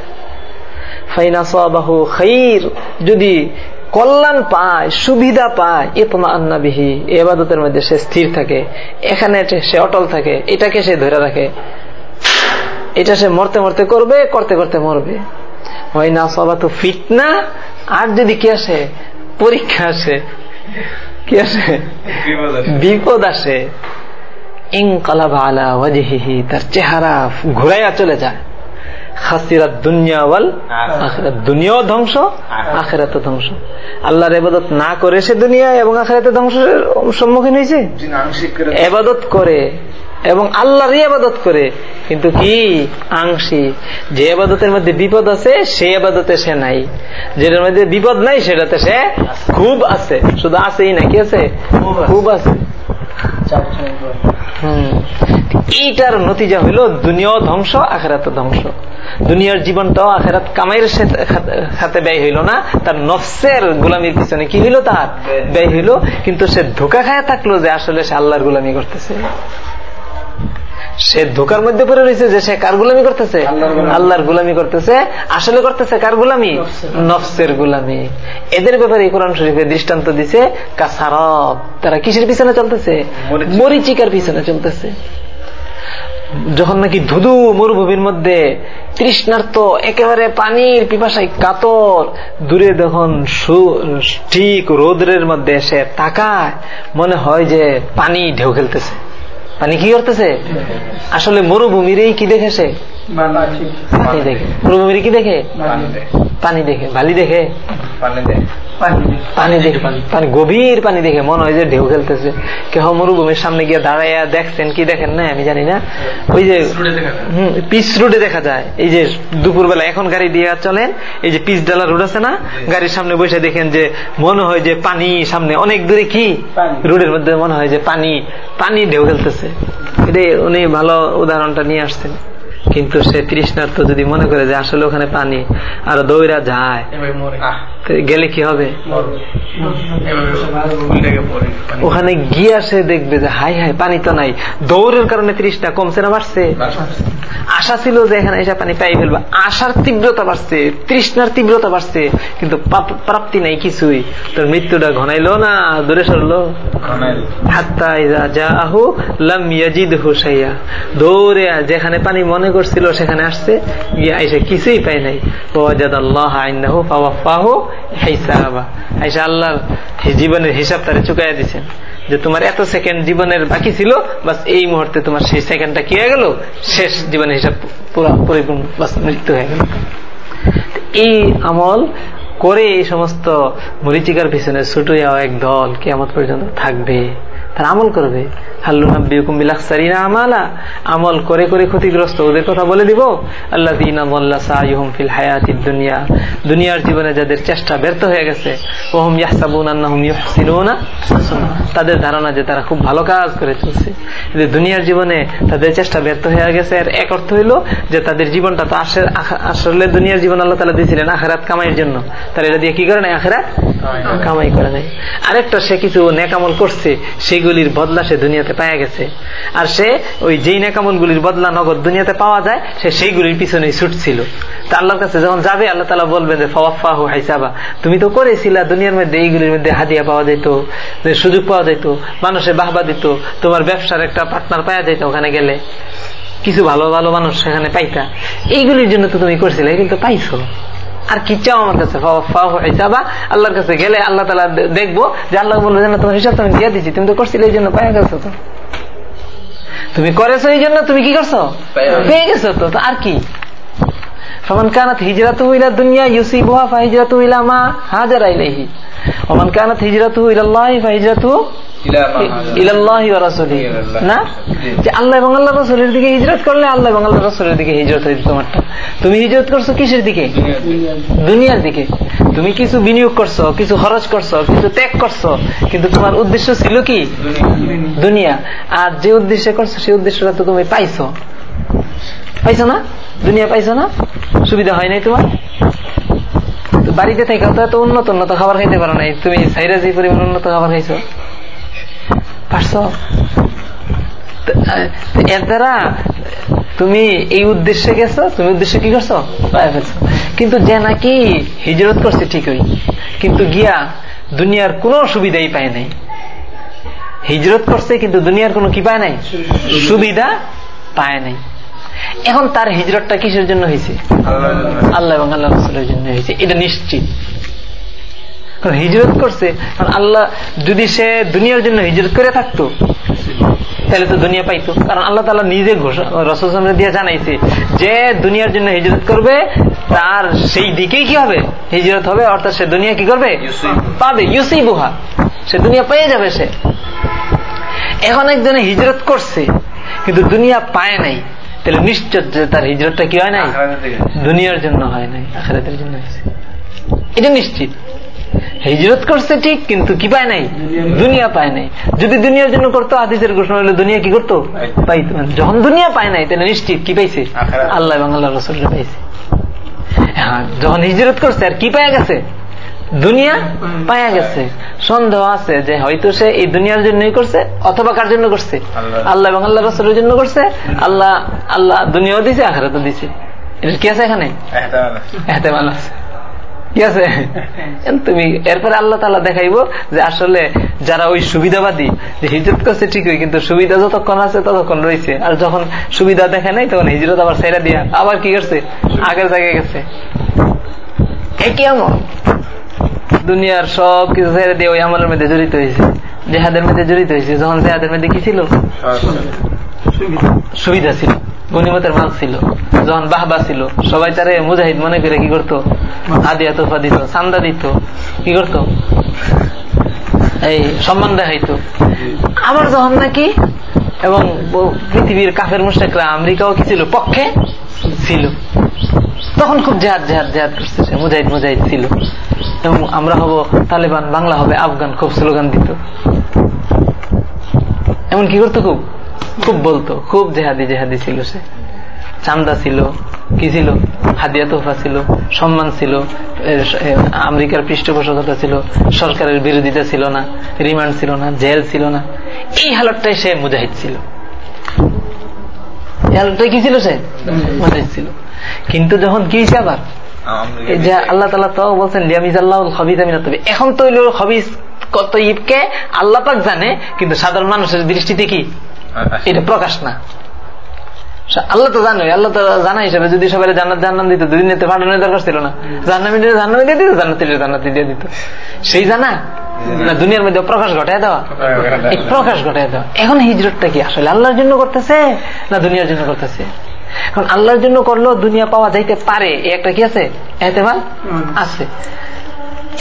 যদি কল্যাণ পায়, সুবিধা পায় এ তোমার আন্নাবিহি এবাদতের মধ্যে সে স্থির থাকে। এখানে সে অটল থাকে। এটাকে সে ধরে রাখে। এটা সে মরতে মরতে করবে, করতে করতে মরবে। হয় না সবা আর যদি কি আসে? পরীক্ষা আসে। কি আসে বিপদ আসে। ইংকালাবা আলা তার চেহারা ঘুরাইয়া চলে যায়। খাসিরাত দুনিয়াওয়াল আখেরাত। দুনিয়াও ধ্বংস আখেরাত। ধ্বংস। আল্লাহর এবাদত না করে সে দুনিয়া এবং আখেরাতে ধ্বংসের সম্মুখীন হয়েছে এবাদত করে এবং আল্লাহরই আবাদত করে। কিন্তু কি? আংশিক। যে আবাদতের মধ্যে বিপদ আছে সেই আবাদতে সে নাই। যেটার মধ্যে বিপদ নাই সেটাতে সে খুব আছে। শুধু আছেই না কি আছে? খুব আছে। এইটার নতিজা হইল দুনিয়াও ধ্বংস আখেরাত ধ্বংস। দুনিয়ার জীবনটাও আখেরাত কামাইয়ের সাথে ব্যয় হইল না। তার নফসের গোলামির পিছনে কি হইল? তার ব্যয় হইল। কিন্তু সে ধোকা খায় থাকল যে আসলে সে আল্লাহর গোলামি করতেছে। সে ধোকার মধ্যে পড়ে রয়েছে যে সে কার গুলামি করতেছে? আল্লাহর গুলামি। করতেছে। আসলে করতেছে কার গুলামি? নফসের। গুলামি। এদের ব্যাপারে কোরআন শরীফে দৃষ্টান্ত দিছে কাসারব তারা কিসের পিছনে চলতেছে? মরিচিকার পিছনে চলতেছে। যখন নাকি ধুধু মরুভূমির মধ্যে তৃষ্ণার্ত একেবারে পানির পিপাসায় কাতর দূরে যখন ঠিক রোদ্রের মধ্যে এসে তাকায় মনে হয় যে পানি ঢেউ খেলতেছে। পানি কি করতেছে? আসলে মরুভূমির কি দেখেছে? পানি দেখে। মরুভূমির কি দেখে? পানি দেখে। বালি দেখে? পানি দেখে। পানি গভীর পানি দেখে। মনে হয় যে ঢেউ খেলতেছে। কেহ মরুভূমির সামনে গিয়ে দাঁড়াইয়া দেখছেন কি দেখেন না? আমি জানি না। ওই যে পিস রোডে দেখা যায়। এই যে দুপুরবেলা এখন গাড়ি দিয়ে চলেন এই যে পিস ডালা রোড আছে না? গাড়ির সামনে বসে দেখেন যে মনে হয় যে পানি সামনে অনেক দূরে কি? রোডের মধ্যে মনে হয় যে পানি পানি ঢেউ খেলতেছে। এটাই উনি ভালো উদাহরণটা নিয়ে আসছেন। কিন্তু সে তৃষ্ণার্থ যদি মনে করে যে আসলে ওখানে পানি আর দৌড়া যায় গেলে কি হবে? ওখানে গিয়ে সে দেখবে যে হাই হাই পানি তো নাই। দৌড়ের কারণে তৃষ্ণা কমছে না বাড়ছে। আশা ছিল যে এখানে এসে পানি পাই ফেলবে। আশার তীব্রতা বাড়ছে তৃষ্ণার তীব্রতা বাড়ছে কিন্তু প্রাপ্তি নাই কিছুই। তোর মৃত্যুটা ঘনাইলো না দূরে সরলো? হাত্তা যা হু লাম দৌড়ে যেখানে পানি মনে করছিল, সেখানে আসছে, গিয়ে আইসা কিছুই পাই নাই। আল্লাহর জীবনের হিসাব তারা চুকাইয়া দিচ্ছেন যে তোমার এত সেকেন্ড জীবনের বাকি ছিল, বাস এই মুহূর্তে তোমার সেই সেকেন্ডটা কি হয়ে গেল? শেষ জীবনের হিসাব পুরো পরিপূর্ণ, বাস মৃত্যু হয়ে গেল। এই আমল করে এই সমস্ত মরিচিকার পিছনে ছুটে এক দল কেমন পর্যন্ত থাকবে। তারা আমল করবে। আমল। করে করে ক্ষতিগ্রস্ত ওদের কথা বলে দিব। আল্লাহ ফিল হায়াতি দুনিয়া। দুনিয়ার জীবনে যাদের চেষ্টা ব্যর্থ হয়ে গেছে ওহম ইয়াহসাবুন তাদের ধারণা যে তারা খুব ভালো কাজ করে চলছে। কিন্তু দুনিয়ার জীবনে তাদের চেষ্টা ব্যর্থ হয়ে গেছে। আর এক অর্থ হইল যে তাদের জীবনটা তো আসলে দুনিয়ার জীবন আল্লাহ তালা দিয়েছিলেন আখেরাত কামাইয়ের জন্য। তারা এটা দিয়ে কি করে নাই আখেরাত? কামাই করে নাই। আরেকটা সে কিছু নেকামল করছে সেগুলির বদলা সে দুনিয়াতে পাওয়া গেছে। আর সে ওই যেই নেকামল গুলির বদলা নগদ দুনিয়াতে পাওয়া যায়, সে সেইগুলির পিছনে ছুটছিল। তা আল্লাহর কাছে যখন যাবে, আল্লাহ তালা বলবেন যে ফওয়াফাহু হাইসাবা। তুমি তো করেছিলা, দুনিয়ার মধ্যে এইগুলির মধ্যে হাদিয়া পাওয়া যেত যে সুযোগ পাওয়া যেত মানুষে বাহবা দিত, তোমার ব্যবসার একটা পার্টনার পাওয়া যেত ওখানে গেলে। কিছু ভালো ভালো মানুষ সেখানে পাইতা। এইগুলির জন্য তো তুমি করছিলে কিন্তু পাইছো। আর কি চাও আমার কাছে? হিসাবা আল্লাহর কাছে গেলে আল্লাহ তালা দেখব যে আল্লাহ বলব যে তোমার হিসাব তুমি দিয়ে দিচ্ছি তুমি তো করছিলে এই জন্য পায়ে গেছো তো। তুমি করেছ এই জন্য তুমি কি করছ? পেয়ে গেছো তো আর কি? হিজরাতু ইলা দুনিয়া ইউসিবুহা ফাহিজরাতু ইলা মা হাজারা ইলাইহি ওমান কানাত হিজরাতু ইলাল্লাহি ফাহিজরাতু না? যে আল্লাহ এবং আল্লাহ রসুলের দিকে হিজরত করলে আল্লাহ এবং আল্লাহ রসুলের দিকে হিজরত হয়েছে তোমারটা। তুমি হিজরত করছ কিসের দিকে? দুনিয়ার দিকে। তুমি কিছু বিনিয়োগ করছ কিছু খরচ করছ কিছু ত্যাগ করছ কিন্তু তোমার উদ্দেশ্য ছিল কি? দুনিয়া। আর যে উদ্দেশ্যে করছ সেই উদ্দেশ্যটা তো তুমি পাইছো। পাইছো না? দুনিয়া পাইছো না? সুবিধা হয় নাই তোমার? বাড়িতে থেকে তো এত উন্নত উন্নত খাবার খাইতে পারো নাই। তুমি সাইরা যে পরিমাণ উন্নত খাবার খাইছো। পারছ? এর দ্বারা তুমি এই উদ্দেশ্যে গেছো? তুমি উদ্দেশ্যে কি করছ? কিন্তু যে নাকি হিজরত করছে ঠিকই, কিন্তু গিয়া দুনিয়ার কোনো সুবিধাই পায় নাই। হিজরত করছে, কিন্তু দুনিয়ার কোনো কি পায় নাই? সুবিধা পায় নাই। এখন তার হিজরতটা কিসের জন্য হয়েছে? আল্লাহ এবং আল্লাহ রসুলের জন্য হয়েছে। এটা নিশ্চিত। হিজরত করছে কারণ আল্লাহ যদি সে দুনিয়ার জন্য হিজরত করে থাকতো তাহলে তো দুনিয়া পাইতো। কারণ আল্লাহ তালা নিজে রসুল দিয়ে জানাইছে যে দুনিয়ার জন্য হিজরত করবে তার সেই দিকেই কি হবে? হিজরত হবে অর্থাৎ সে দুনিয়া কি করবে? পাবে ইউসি বুহা সে দুনিয়া পেয়ে যাবে সে। এখন একজনে হিজরত করছে কিন্তু দুনিয়া পায় নাই। তাহলে নিশ্চয় যে তার হিজরতটা কি হয় নাই? দুনিয়ার জন্য হয় নাই আখারাতের জন্য হয়েছে এটা নিশ্চিত। হিজরত করছে ঠিক কিন্তু কি পায় নাই? দুনিয়া পায় নাই। যদি দুনিয়ার জন্য করতো আদিসের ঘোষণা হলে দুনিয়া কি করতো? পাইতো। যখন দুনিয়া পায় নাই তাহলে নিশ্চিত কি পাইছে? আল্লাহ এবং আল্লাহ রসুল পাইছে। হ্যাঁ যখন হিজরত করছে আর কি পায় গেছে? দুনিয়া পায়া গেছে। সন্দেহ আছে যে হয়তো সে এই দুনিয়ার জন্যই করছে অথবা কার জন্য করছে? আল্লাহ। এবং আল্লাহ রসুলের জন্য করছে। আল্লাহ আল্লাহ দুনিয়াও দিছে আখারাতও দিছে। এটা কি আছে এখানে? এহতেমাল আছে। কি আছে? তুমি এরপরে আল্লাহ তালা দেখাইবো যে আসলে যারা ওই সুবিধাবাদী যে হিজরত করছে ঠিকই কিন্তু সুবিধা যতক্ষণ আছে ততক্ষণ রয়েছে। আর যখন সুবিধা দেখে নাই তখন হিজরত আবার ছেড়ে দিয়া আবার কি করছে? আগের জায়গায় গেছে। কেমন দুনিয়ার সব কিছু ছেড়ে দিয়ে ওই আমলের মধ্যে জড়িত হয়েছে। জেহাদের মধ্যে জড়িত হয়েছে। যখন জেহাদের মধ্যে কি ছিল? সুবিধা ছিল। গণিমতের মাল ছিল। যখন বাহবা ছিল, সবাই তারে মুজাহিদ মনে করে কি করতো? আদিয়া তোফা দিত, চান্দা দিত। কি করতো? এই সম্মান দেখাইতো। আবার যখন নাকি এবং পৃথিবীর কাফের মুশেকরা আমেরিকাও কি ছিল? পক্ষে ছিল। তখন খুব জেহাদ জেহাদ জেহাদ করছে মুজাহিদ মুজাহিদ ছিল। এবং আমরা হব তালেবান, বাংলা হবে আফগান, খুব স্লোগান দিত। এমন কি করতো খুব? খুব বলতো। খুব জেহাদি জেহাদি ছিল সে। চান্দা ছিল, কি ছিল? হাদিয়া তোফা ছিল, সম্মান ছিল আমেরিকার পৃষ্ঠপোষকতা ছিল, সরকারের বিরোধিতা ছিল না, রিমান্ড ছিল না, জেল ছিল না। এই হালতটাই সে মুজাহিদ ছিল। এই হালতটাই কি ছিল সে? মুজাহিদ ছিল। কিন্তু যখন কি আবার? আল্লাহ তালা তো বলছেন এখন তো হবিজ কত ইবকে আল্লাহ পাক জানে কিন্তু সাধারণ মানুষের দৃষ্টিতে কি? এটা প্রকাশ না। আল্লাহ তো জানো আল্লাহ তো জানা হিসাবে যদি সবাই জান্নাত জান্নাত দিত দুদিন নিতে পাঠানোর দরকার ছিল না। জান্নামি দিলে জান্নামি দিয়ে দিত জান্নাত দিলে জান্নাতি দিয়ে দিত। সেই জানা? না দুনিয়ার মধ্যে প্রকাশ ঘটায় দেওয়া? প্রকাশ ঘটায় দেওয়া। এখন হিজরতটা কি আসলে আল্লাহর জন্য করতেছে না দুনিয়ার জন্য করতেছে? কারণ আল্লাহর জন্য করলেও দুনিয়া পাওয়া যাইতে পারে একটা কি আছে? এতেমাল আছে।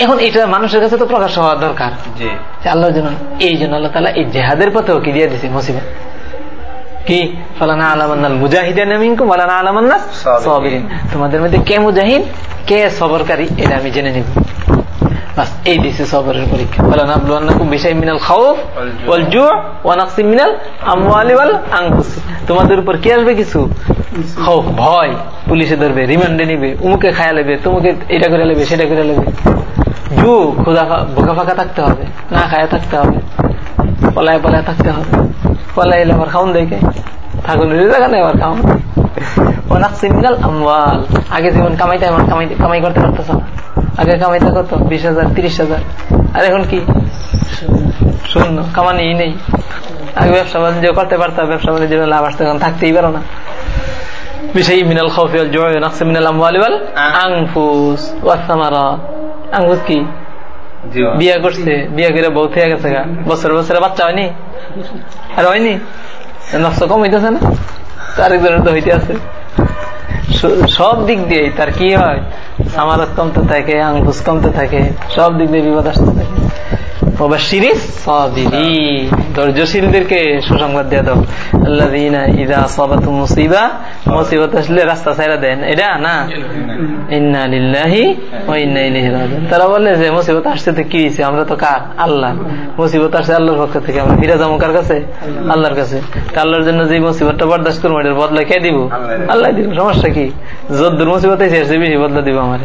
এখন এটা মানুষের কাছে তো প্রকাশ হওয়া দরকার। আল্লাহর জন্য এই জন্য আল্লাহ তালা এই জেহাদের পথেও কি দিয়ে দিছে মুসিবত? কি? ফালানা আলামান্নাল মুজাহিদান মিনকুম ওয়ালানা আলামান্নাস সাবিরিন। তোমাদের মধ্যে কে মুজাহিদ কে সবরকারী এটা আমি জেনে নিব। এই দিছে সবরের পরীক্ষা। বলেন আবলুয়ান্নাকুম বিষয় মিনাল খাউফ মিনাল আমওয়ালি তোমাদের উপর কি আসবে কিছু? খৌফ ভয়। পুলিশে ধরবে, রিমান্ডে নিবে, উমুকে খায়া লেবে, তোমাকে এটা করে লেবে, সেটা করে লেবে। জু খোদা বোকা ফাঁকা থাকতে হবে, না খায়া থাকতে হবে। পলায় পলায় থাকতে হবে। পলায় এলে আবার খাউন দেখে। ঠাকুরের জায়গা আবার খাউন। অনাক্সিমিনাল আমওয়াল। আগে যেমন কামাইতে, এমন কামাইতে কামাই করতে পারতেছ না। আগে কামাইতে কত? বিশ হাজার তিরিশ হাজার। আর এখন কি? শূন্য। কামানি নেই। আগে ব্যবসা বাণিজ্য করতে পারতাম ব্যবসা বাণিজ্য লাভ আসতে এখন থাকতেই পারো না। বিষয় মিনাল খফিয়াল জয় নাকসে মিনাল আমওয়ালি ওয়াল আনফুস ওয়াসামারাত আঙ্গুস কি? বিয়া করছে। বিয়া করে বউ থেকে গেছে গা। বছর বছরে বাচ্চা হয়নি? আর হয়নি? নষ্ট কম হইতেছে না? আরেকজনের তো হইতে আছে। সব দিক দিয়ে তার কি হয়? সামারত কমতে থাকে আঙ্গুস কমতে থাকে, সব দিক দিয়ে বিপদ আসতে থাকে। ধৈর্যশীলদেরকে সুসংবাদ দিয়ে দাও। আল্লাহ মুসিবা, মুসিবত আসলে রাস্তা দেন। এটা না? ইন্না লিল্লাহি ইন্না ইলাইহি রাজিউন। তারা বলে যে, মুসিবত আসছে তো কি আমরা তো কার? আল্লাহ। মুসিবত আসছে আল্লাহর পক্ষ থেকে। আমরা ফিরে যাব কার কাছে? আল্লাহর কাছে। আল্লাহর জন্য যে মুসিবতটা বরদাস্ত করব, এটার বদলা কে দিব? আল্লাহ দিব। সমস্যা কি? যদ্দুর মুসিবত এসে বেশি বদলা দিব আমার।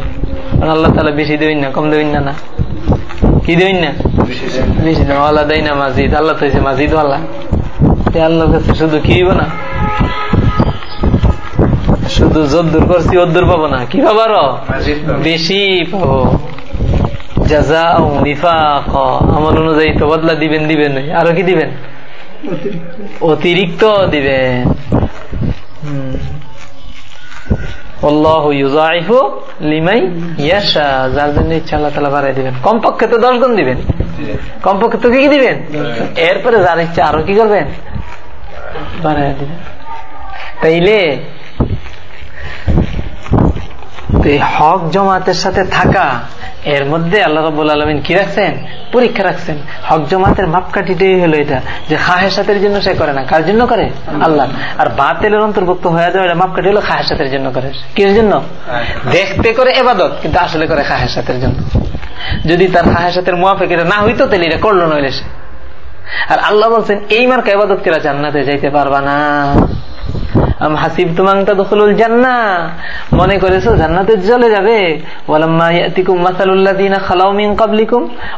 আল্লাহ তালা বেশি দেবেন না, কম দেবেন না না। কি দেবেন না? আল্লাহ দেয় না মাজিদ আল্লাহ তো মাজিদ আল্লাহ আল্লাহর কাছে শুধু কি না? শুধু করছি অদ্দুর পাবো না। কি পাবো আরও? বেশি পাবো। অনুযায়ী তো বদলা দিবেন দিবেন। আরও কি দিবেন? অতিরিক্ত দিবেন। যার জন্য ইচ্ছা দিবেন। কমপক্ষে তো দশ গুণ দিবেন। কমপক্ষে তো কি দিবেন? এরপরে যার ইচ্ছা আরও কি করবেন? বাড়াই দিবেন। তাইলে হক জমাতের সাথে থাকা এর মধ্যে আল্লাহ রব আলমিন কি রাখছেন? পরীক্ষা রাখছেন। হক জমাতের মাপকাঠিটাই হলো এটা যে খাহেসাতের জন্য সে করে না। কার জন্য করে? আল্লাহ। আর বাতেলের অন্তর্ভুক্ত হয়ে যাওয়া এটা মাপকাঠি হলো খাহেসাতের জন্য করে। কিসের জন্য? দেখতে করে এবাদত কিন্তু আসলে করে খাহেসাতের জন্য। যদি তার খাহেসাতের মুয়াফেক এটা না হইতো তাহলে এটা করল নইলে সে। আর আল্লাহ বলছেন এই মার্কা এবাদত কেরা জান্নাতে যাইতে পারবা না। হাসিব তুমাংটা দখলুল জান্না মনে করেছ জান্নাতে চলে যাবে।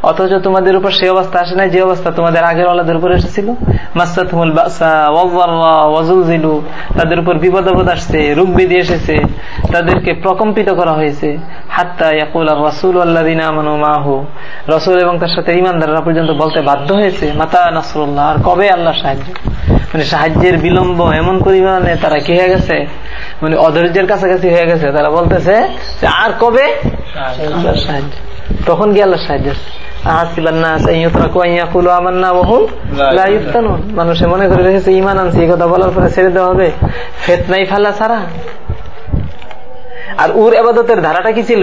অথচ তোমাদের উপর সে অবস্থা আসে না যে অবস্থা তোমাদের আগের ওলাদের উপর এসেছিল। তাদের উপর বিপদ আপদ আসছে রোগ বিধি এসেছে। তাদেরকে প্রকম্পিত করা হয়েছে। হাত্তা ইয়াকুল মাহু। রসুল এবং তার সাথে ইমানদাররা পর্যন্ত বলতে বাধ্য হয়েছে, মাতা নাসরুল্লাহ, আর কবে আল্লাহ সাহায্য? মানে সাহায্যের বিলম্ব এমন পরিমাণে তারা কি হয়ে গেছে? মানে অধৈর্যের কাছাকাছি হয়ে গেছে। তারা বলতেছে যে আর কবে? সাহায্য। তখন কি আল্লাহ সাহায্য মানুষে মনে করে রেখেছে ইমান আনছে এই কথা বলার পরে ছেড়ে দেওয়া হবে। ফেত নাই ফাল্লা সারা আর উর এবাদতের ধারাটা কি ছিল?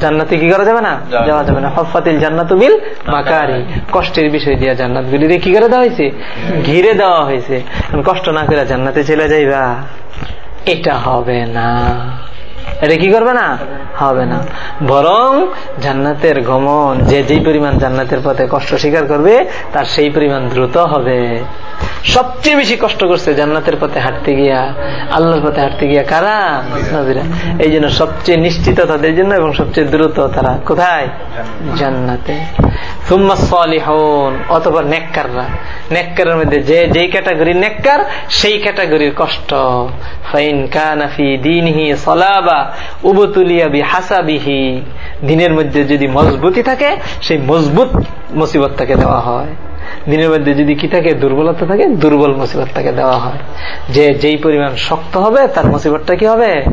জান্নাতে কি করা যাবে না? যাওয়া যাবে। না। হফাতিল জান্নাত বিল মাকারি। কষ্টের বিষয় দিয়া জান্নাত গুলিরে কি করে দেওয়া হয়েছে? ঘিরে দেওয়া হয়েছে। কষ্ট না করে জান্নাতে চলে যাইবা। এটা হবে না। এটা কি করবে না? হবে না। বরং জান্নাতের গমন, যে যেই পরিমাণ জান্নাতের পথে কষ্ট স্বীকার করবে, তার সেই পরিমাণ দ্রুত হবে। সবচেয়ে বেশি কষ্ট করছে জান্নাতের পথে হাঁটতে গিয়া, আল্লাহর পথে হাঁটতে গিয়া কারা? নবীরা এই জন্য সবচেয়ে নিশ্চিত তাদের জন্য এবং সবচেয়ে দ্রুত তারা কোথায়? জান্নাতে। অথবা নেককাররা। নেককারের মধ্যে যে, যেই ক্যাটাগরি নেককার, সেই ক্যাটাগরির কষ্ট। ফাইন কানাফি দিনহি সলাবা, উবতুলিয়া বি হাসাবিহি দিনের মধ্যে যদি মজবুতি থাকে, সেই মজবুত মুসিবত তাকে দেওয়া হয়। দিনের মধ্যে যদি কি থাকে দুর্বলতা থাকে দুর্বল মুসিবত তাকে দেওয়া হয়। যে যেই পরিমাণ শক্ত হবে তার মুসিবতটা কি হবে?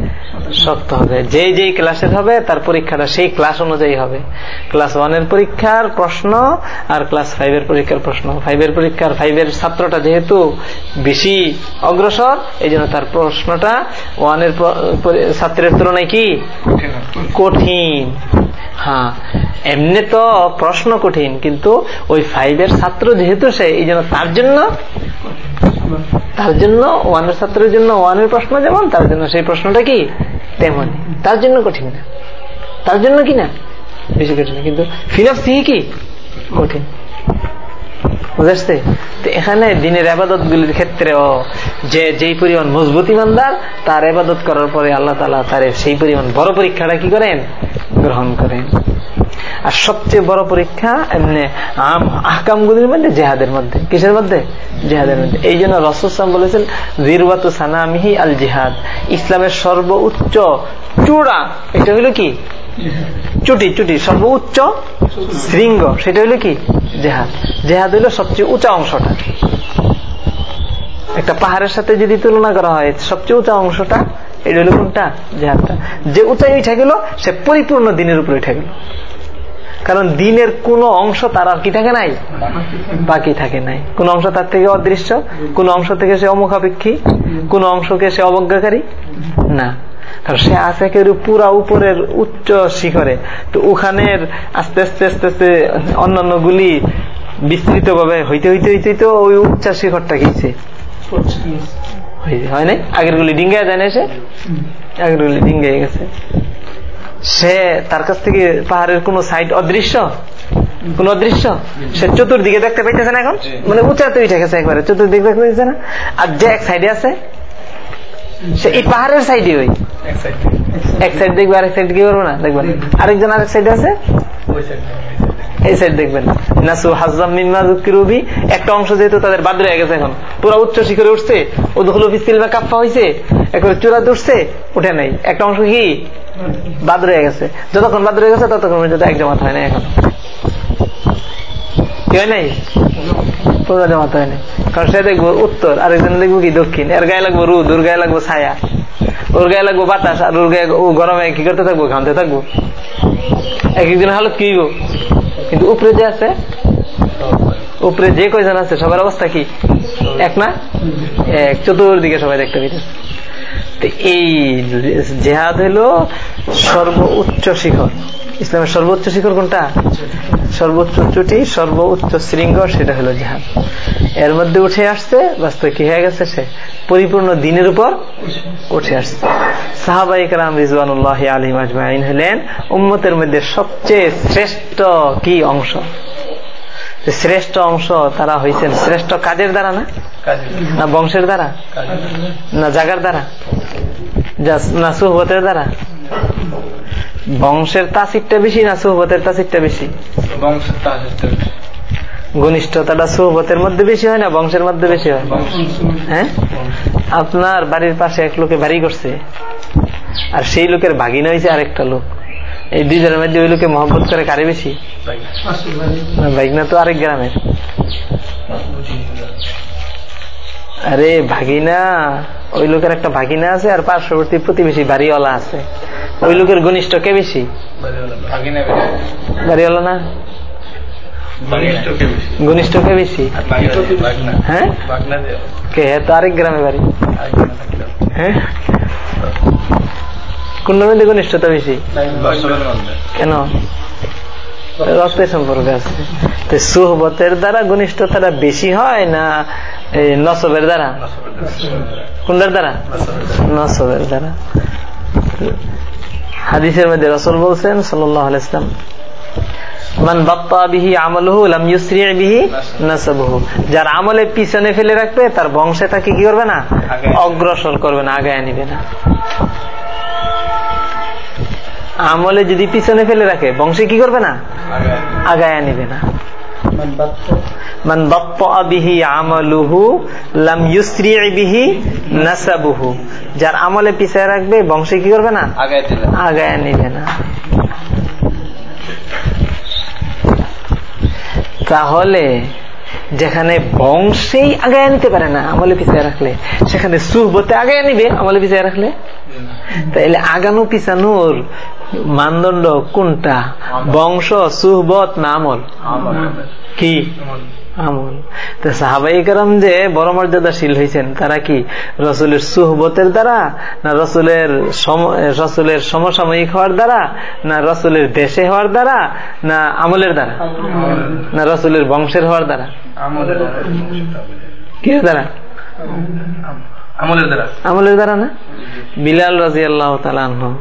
শক্ত হবে। যেই যেই ক্লাসের হবে তার পরীক্ষাটা সেই ক্লাস অনুযায়ী হবে। ক্লাস ওয়ানের পরীক্ষার প্রশ্ন আর ক্লাস ফাইভের পরীক্ষার প্রশ্ন। ফাইভের পরীক্ষার ফাইভের ছাত্রটা যেহেতু বেশি অগ্রসর এই জন্য তার প্রশ্নটা ওয়ানের ছাত্রের তুলনায় কি? কঠিন। হ্যাঁ এমনি তো প্রশ্ন কঠিন, কিন্তু ওই ফাইভের ছাত্র যেহেতু সে, এই জন্য তার জন্য তার জন্য ওয়ানের ছাত্রের জন্য ওয়ানের প্রশ্ন যেমন, তার জন্য সেই প্রশ্নটা কি? তেমন তার জন্য কঠিন না। তার জন্য কি না? বেশি কঠিন কিন্তু ফিরফ সি কি? কঠিন। বুঝাচ্ছে তো এখানে দিনের আবাদত গুলির ক্ষেত্রেও যে, যেই পরিমাণ মজবুতি ইমানদার, তার আবাদত করার পরে আল্লাহ তালা তার সেই পরিমাণ বড় পরীক্ষাটা কি করেন? গ্রহণ করেন। আর সবচেয়ে বড় পরীক্ষা এমনি আহকামগুলির মধ্যে, জেহাদের মধ্যে। কিসের মধ্যে? জেহাদের মধ্যে। এই জন্য রসুসাম বলেছেন জিরবাতু সানামিহি আল জিহাদ। ইসলামের সর্বোচ্চ চূড়া, এটা হইল কি? চুটি চুটি, সর্বোচ্চ শৃঙ্গ, সেটা হইল কি? জেহাদ। জেহাদ হইল সবচেয়ে উঁচা অংশটা। একটা পাহাড়ের সাথে যদি তুলনা করা হয়, সবচেয়ে উঁচা অংশটা, এটা হলো কোনটা? জেহাদটা। যে উঁচাই উঠে গেল, সে পরিপূর্ণ দিনের উপরে উঠে গেল। কারণ দিনের কোন অংশ তার আর কি থাকে নাই? বাকি থাকে নাই। কোন অংশ তার থেকে অদৃশ্য কোন অংশ থেকে সে অমুখাপেক্ষী কোন অংশকে সে অবজ্ঞাকারী? না। কারণ সে আছে কেউ পুরা উপরের উচ্চ শিখরে। তো ওখানের আস্তে আস্তে আস্তে আস্তে অন্যান্য গুলি বিস্তৃত ভাবে হইতে হইতে হইতে তো ওই উচ্চ শিখরটা গেছে। হয় নাই? আগের গুলি ডিঙ্গা যায় না সে? আগের গুলি ডিঙ্গে গেছে। সে তার কাছ থেকে পাহাড়ের কোন সাইড অদৃশ্য? কোন অদৃশ্য? সে চতুর্দিকে দেখতে পাইতেছে না এখন? মানে উঁচাতে উঠে গেছে একবারে চতুর্দিকে দেখতে পাইতেছে না? আর যে এক সাইডে আছে সে এই পাহাড়ের সাইডে ওই। এক সাইড দেখবে আরেক সাইড কি করব না? দেখবেন আরেকজন আরেক সাইডে আছে? এই সাইড দেখবেন নাসু হাজাম মিমাজুকিরুবি একটা অংশ যেহেতু তাদের বাদ রয়ে গেছে এখন। পুরো উচ্চ শিখরে উঠছে উদুল ফিসিল বা কাপ্পা হয়েছে একবারে চূড়াতে উঠছে উঠে নাই। একটা অংশ কি? বাদ রয়ে গেছে। যতক্ষণ বাদ রয়ে গেছে, ততক্ষণ পর্যন্ত এক জমাত হয় না এখন। কি নাই? পুরো জমাত হয় কারণ সে দেখব উত্তর দেখব কি দক্ষিণ। এর গায়ে লাগবো রুদ, ওর গায়ে লাগবো ছায়া। ওর গায়ে লাগবো বাতাস, আর ওর গায়ে ও গরমে কি করতে থাকব? ঘামতে থাকব। এক একদিন হালত কি কিন্তু উপরে যে আছে, উপরে যে কয়জন আছে, সবার অবস্থা কি? এক না? এক। চতুর্দিকে সবাই দেখতে পেতেছে এই জেহাদ হলো সর্ব উচ্চ শিখর। ইসলামের সর্বোচ্চ শিখর কোনটা? সর্বোচ্চ চুটি সর্বোচ্চ শৃঙ্গ, সেটা হলো জেহাদ। এর মধ্যে উঠে আসছে, বাস্তবে কি হয়ে গেছে সে? পরিপূর্ণ দিনের উপর উঠে আসছে। সাহাবাইক রাম রিজওয়ানুল্লাহ আলিম আজমাইন হলেন, উম্মতের মধ্যে সবচেয়ে শ্রেষ্ঠ কি অংশ? শ্রেষ্ঠ অংশ তারা হয়েছেন শ্রেষ্ঠ কাজের দ্বারা না? না বংশের দ্বারা? না জাগার দ্বারা? না সুহবতের দ্বারা? বংশের তাসিরটা বেশি না সুহবতের তাসিরটা বেশি? বংশের তাসিরটা বেশি। ঘনিষ্ঠতাটা সুহবতের মধ্যে বেশি হয় না বংশের মধ্যে বেশি হয়? হ্যাঁ? আপনার বাড়ির পাশে এক লোকে বাড়ি করছে। আর সেই লোকের ভাগিনা হয়েছে আরেকটা লোক। এই দুইজনের মধ্যে ওই লোকে মহব্বত করে কারে বেশি? ভাগিনা তো আরেক গ্রামের। আরে ভাগিনা ওই লোকের একটা ভাগিনা আছে আর পার্শ্ববর্তী প্রতিবেশী বাড়িওয়ালা আছে। ওই লোকের ঘনিষ্ঠ কে বেশি? বাড়িওয়ালা না? ঘনিষ্ঠ কে বেশি? হ্যাঁ? কে? তো আরেক গ্রামে বাড়ি। হ্যাঁ? কোন ঘনিষ্ঠতা বেশি? কেন? রক্তের সম্পর্ক আছে। তো সুহবতের দ্বারা ঘনিষ্ঠতাটা বেশি হয় না নসবের দ্বারা? কোনটার দ্বারা? নসবের দ্বারা। হাদিসের মধ্যে রসল বলছেন সাল্লাহ ইসলাম মান বাপ্পা বিহি আমলহু লাম ইউসরি বিহি নাসাবহু। যার আমলে পিছনে ফেলে রাখবে তার বংশে তাকে কি করবে না? অগ্রসর করবে না আগায় নিবে না। আমলে যদি পিছনে ফেলে রাখে বংশে কি করবে না? আগায় নিবে না। মান বিহি আমলুহু লাম বিহি নাসাবুহু। যার আমলে পিছায় রাখবে বংশে কি করবে না? আগায় নিবে না। তাহলে যেখানে বংশেই আগায় নিতে পারে না আমলে পিছিয়ে রাখলে সেখানে সুহবতে আগায় নিবে আমলে পিছিয়ে রাখলে? তাইলে আগানো পিছানোর মানদণ্ড কোনটা? বংশ সুহবত না আমল? কি? আমল। তো সাহাবাই কারাম যে বড় মর্যাদাশীল হয়েছেন তারা কি রসুলের সুহবতের দ্বারা না রসুলের রসুলের সমসাময়িক হওয়ার দ্বারা না রসুলের দেশে হওয়ার দ্বারা না আমলের দ্বারা? না রসুলের বংশের হওয়ার দ্বারা? কি দ্বারা। আমলের দ্বারা। আমলের দ্বারা না? বিলাল রাজি আল্লাহ তালাহ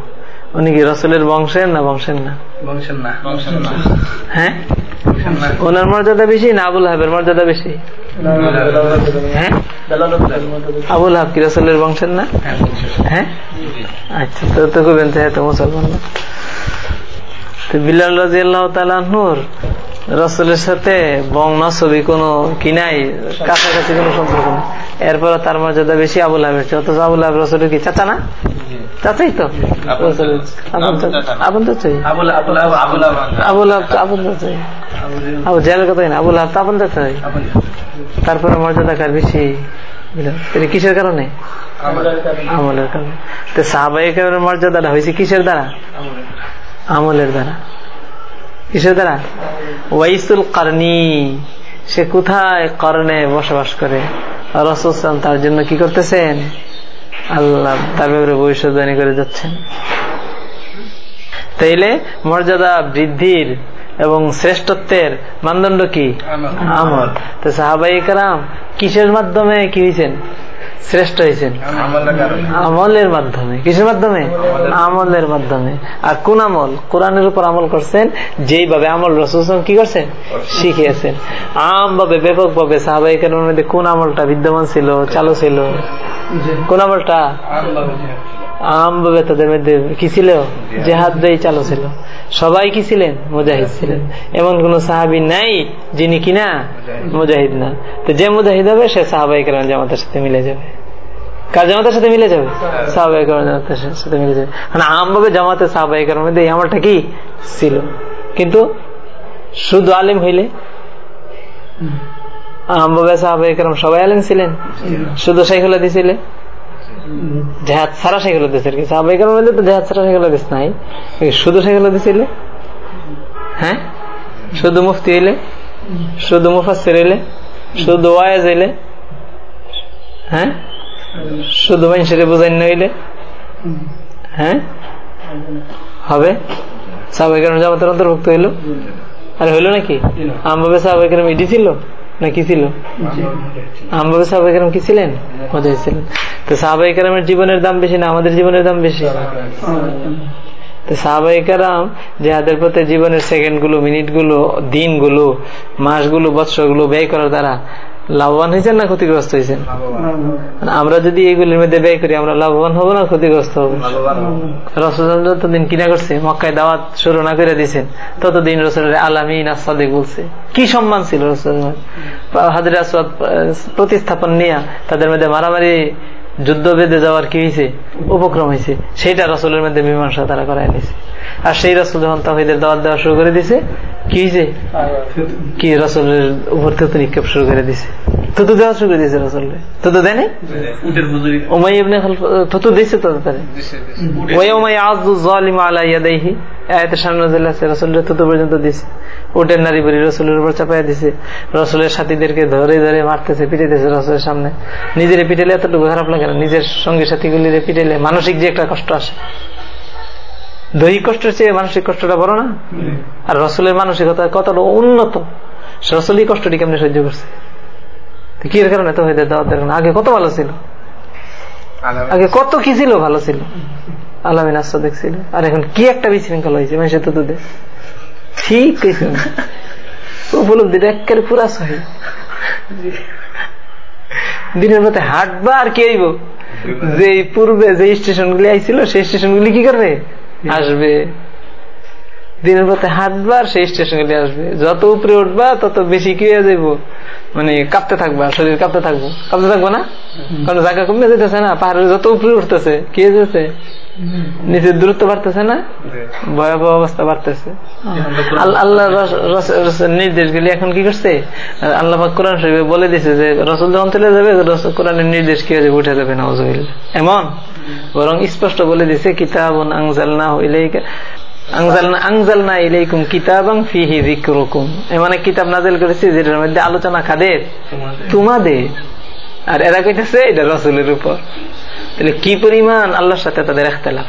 উনি কি রসুলের বংশের না বংশের না? বংশের না। বংশের না। হ্যাঁ? ওনার মর্যাদা বেশি না আবুল হাবের মর্যাদা বেশি? হ্যাঁ? আবুল হাব কি রসুলের বংশের না? হ্যাঁ আচ্ছা তো তো খুব হ্যাঁ মুসলমান না। তো বিলাল রাজি আল্লাহ তালাহুর রসুলের সাথে বং ছবি কোনো কি নাই কাছাকাছি কোনো সম্পর্ক নেই। এরপর তার মর্যাদা বেশি আবুল হাবের চেয়ে। অথচ আবুল হাব রসুলের কি চাচা না? চাচাই তো? আপন চাচাই? আবুল আপন চাচাই। আবু জেলের কথাই না আবুল তো আপন চাচাই। তারপরে মর্যাদা কার বেশি? তিনি কিসের কারণে? আমলের কারণে। তো সাহাবাহিকের মর্যাদাটা হয়েছে কিসের দ্বারা? আমলের দ্বারা। কিসের দ্বারা? ওয়াইসুল কারনি সে কোথায় করণে বসবাস করে? রসুলাম তার জন্য কি করতেছেন? আল্লাহ তার ব্যাপারে ভবিষ্যৎবাণী করে যাচ্ছেন। তাইলে মর্যাদা বৃদ্ধির এবং শ্রেষ্ঠত্বের মানদণ্ড কি? আমল। তো সাহাবাই কারাম কিসের মাধ্যমে কি হয়েছেন শ্রেষ্ঠ হয়েছেন। আমলের মাধ্যমে। কিসের মাধ্যমে? আমলের মাধ্যমে। আর কোন আমল? কোরআনের উপর আমল করছেন, যেইভাবে আমল রসুল কি করছেন? শিখিয়েছেন। আমভাবে, ব্যাপকভাবে ব্যাপক ভাবে সাহাবাই মধ্যে কোন আমলটা বিদ্যমান ছিল, চালু ছিল? কোন আমলটা? আমভাবে তাদের মধ্যে কি ছিল? জেহাদ। চালু ছিল। সবাই কি ছিলেন? মুজাহিদ ছিলেন। এমন কোন সাহাবি নাই যিনি কিনা মুজাহিদ। না। তো যে মুজাহিদ হবে সে সাহাবাই কারণ জামাতের সাথে মিলে যাবে। কার জামাতের সাথে মিলে যাবে? সাহাবাই কারণ জামাতের সাথে মিলে যাবে। মানে আমভাবে জামাতে সাহাবাই কারণ মধ্যে এই আমলটা কি ছিল? কিন্তু শুধু আলিম হইলে? আমভাবে সাহাবাই কারণ সবাই আলিম ছিলেন? শুধু শাইখুল হাদিস ছিলে জেহাদ ছাড়া শাইখুল হাদিস আর কি সাহাবাই কারণ মধ্যে তো জেহাদ ছাড়া শাইখুল হাদিস নাই। শুধু শাইখুল হাদিস ছিলে হ্যাঁ? শুধু মুফতি হইলে? শুধু মুফাসির হইলে? শুধু ওয়াজ হইলে? হ্যাঁ? শুধু মানুষের বুঝাইন হইলে? হ্যাঁ? হবে? সাহাবাইকার জামাতের অন্তর্ভুক্ত হইল? আর হইল নাকি? আমভাবে সাহাবাইকার এটি ছিল? না, কি ছিল? আমভাবে সাহাবাইকার কি ছিলেন? মজাই ছিলেন। তো সাহাবাইকার জীবনের দাম বেশি না আমাদের জীবনের দাম বেশি? তো সাহাবাহিকারাম যাদের পথে জীবনের সেকেন্ডগুলো মিনিটগুলো, দিনগুলো, মাসগুলো, বৎসরগুলো ব্যয় করার দ্বারা লাভবান হয়েছেন না ক্ষতিগ্রস্ত হয়েছেন? আমরা যদি এইগুলির মধ্যে ব্যয় করি আমরা লাভবান হব না ক্ষতিগ্রস্ত হব? রসুল যতদিন কিনা করছে মক্কায় দাওয়াত শুরু না করে দিচ্ছেন ততদিন রসুলের আলামিন আসাদিক বলছে। কি সম্মান ছিল রসুল হাজির আসওয়াদ প্রতিস্থাপন নিয়ে তাদের মধ্যে মারামারি যুদ্ধ বেঁধে যাওয়ার কি হয়েছে? উপক্রম হয়েছে। সেইটা রসুলের মধ্যে মীমাংসা তারা করাই নিছে। আর সেই রসুল যখন তাহিদের দাওয়াত দেওয়া শুরু করে দিছে, কি হয়েছে কি রসুলের উপর থুতু নিক্ষেপ শুরু করে দিছে? দেওয়া শুরু করে দিয়েছে তো তাদের? সামনে থুতু পর্যন্ত দিছে। নারী রসুলের উপর দিছে। রসুলের সাথীদেরকে ধরে ধরে মারতেছে রসুলের সামনে। নিজের পিটেলে এতটুকু খারাপ লাগে না, নিজের সঙ্গী সাথীগুলির পিটেলে মানসিক যে একটা কষ্ট আসে। দৈহিক কষ্টের চেয়ে মানসিক কষ্টটা বড় না? আর রসুলের মানসিকতা কতটা উন্নত? রসুলই কষ্টটি কেমনি সহ্য করছে? কি এর কারণে তো হয়ে কারণে আগে কত ভালো ছিল? আগে কত কি ছিল? ভালো ছিল। আলামিন আস্তা দেখছিল আর এখন কি একটা বিশৃঙ্খলা হয়েছে? মানুষের তো তোদের ঠিক উপলব্ধিটা একেবারে পুরা সহি। দিনের মধ্যে হাঁটবা আর কি আইব যে পূর্বে যে স্টেশন গুলি আইছিল সেই স্টেশন গুলি কি করবে? আসবে দিনের পথে হাঁটবা আর সেই স্টেশন গুলি আসবে। যত উপরে উঠবা তত বেশি কি হয়ে যাইব? মানে কাঁপতে থাকবা শরীর কাঁপতে থাকব। কাঁপতে থাকব না? কারণ জায়গা কমে যেতেছে না পাহাড়ের যত উপরে উঠতেছে কি যাচ্ছে নিচের দূরত্ব বাড়তেছে না? ভয়াবহ অবস্থা বাড়তেছে। আল্লাহ নির্দেশ গুলি এখন কি করছে? আল্লাহ কোরআন শরীফে বলে দিছে যে রসুল যখন চলে যাবে কোরআনের নির্দেশ কি হয়ে উঠে যাবে না এমন? বরং স্পষ্ট বলে দিছে কিতাব আংজাল না হইলে এমন কিতাব নাজেল করেছি যেটার মধ্যে আলোচনা কাদের তোমাদের। আর এরা কইতেছে এটা রসুলের উপর। তাহলে কি পরিমাণ আল্লাহর সাথে তাদের একতলাফ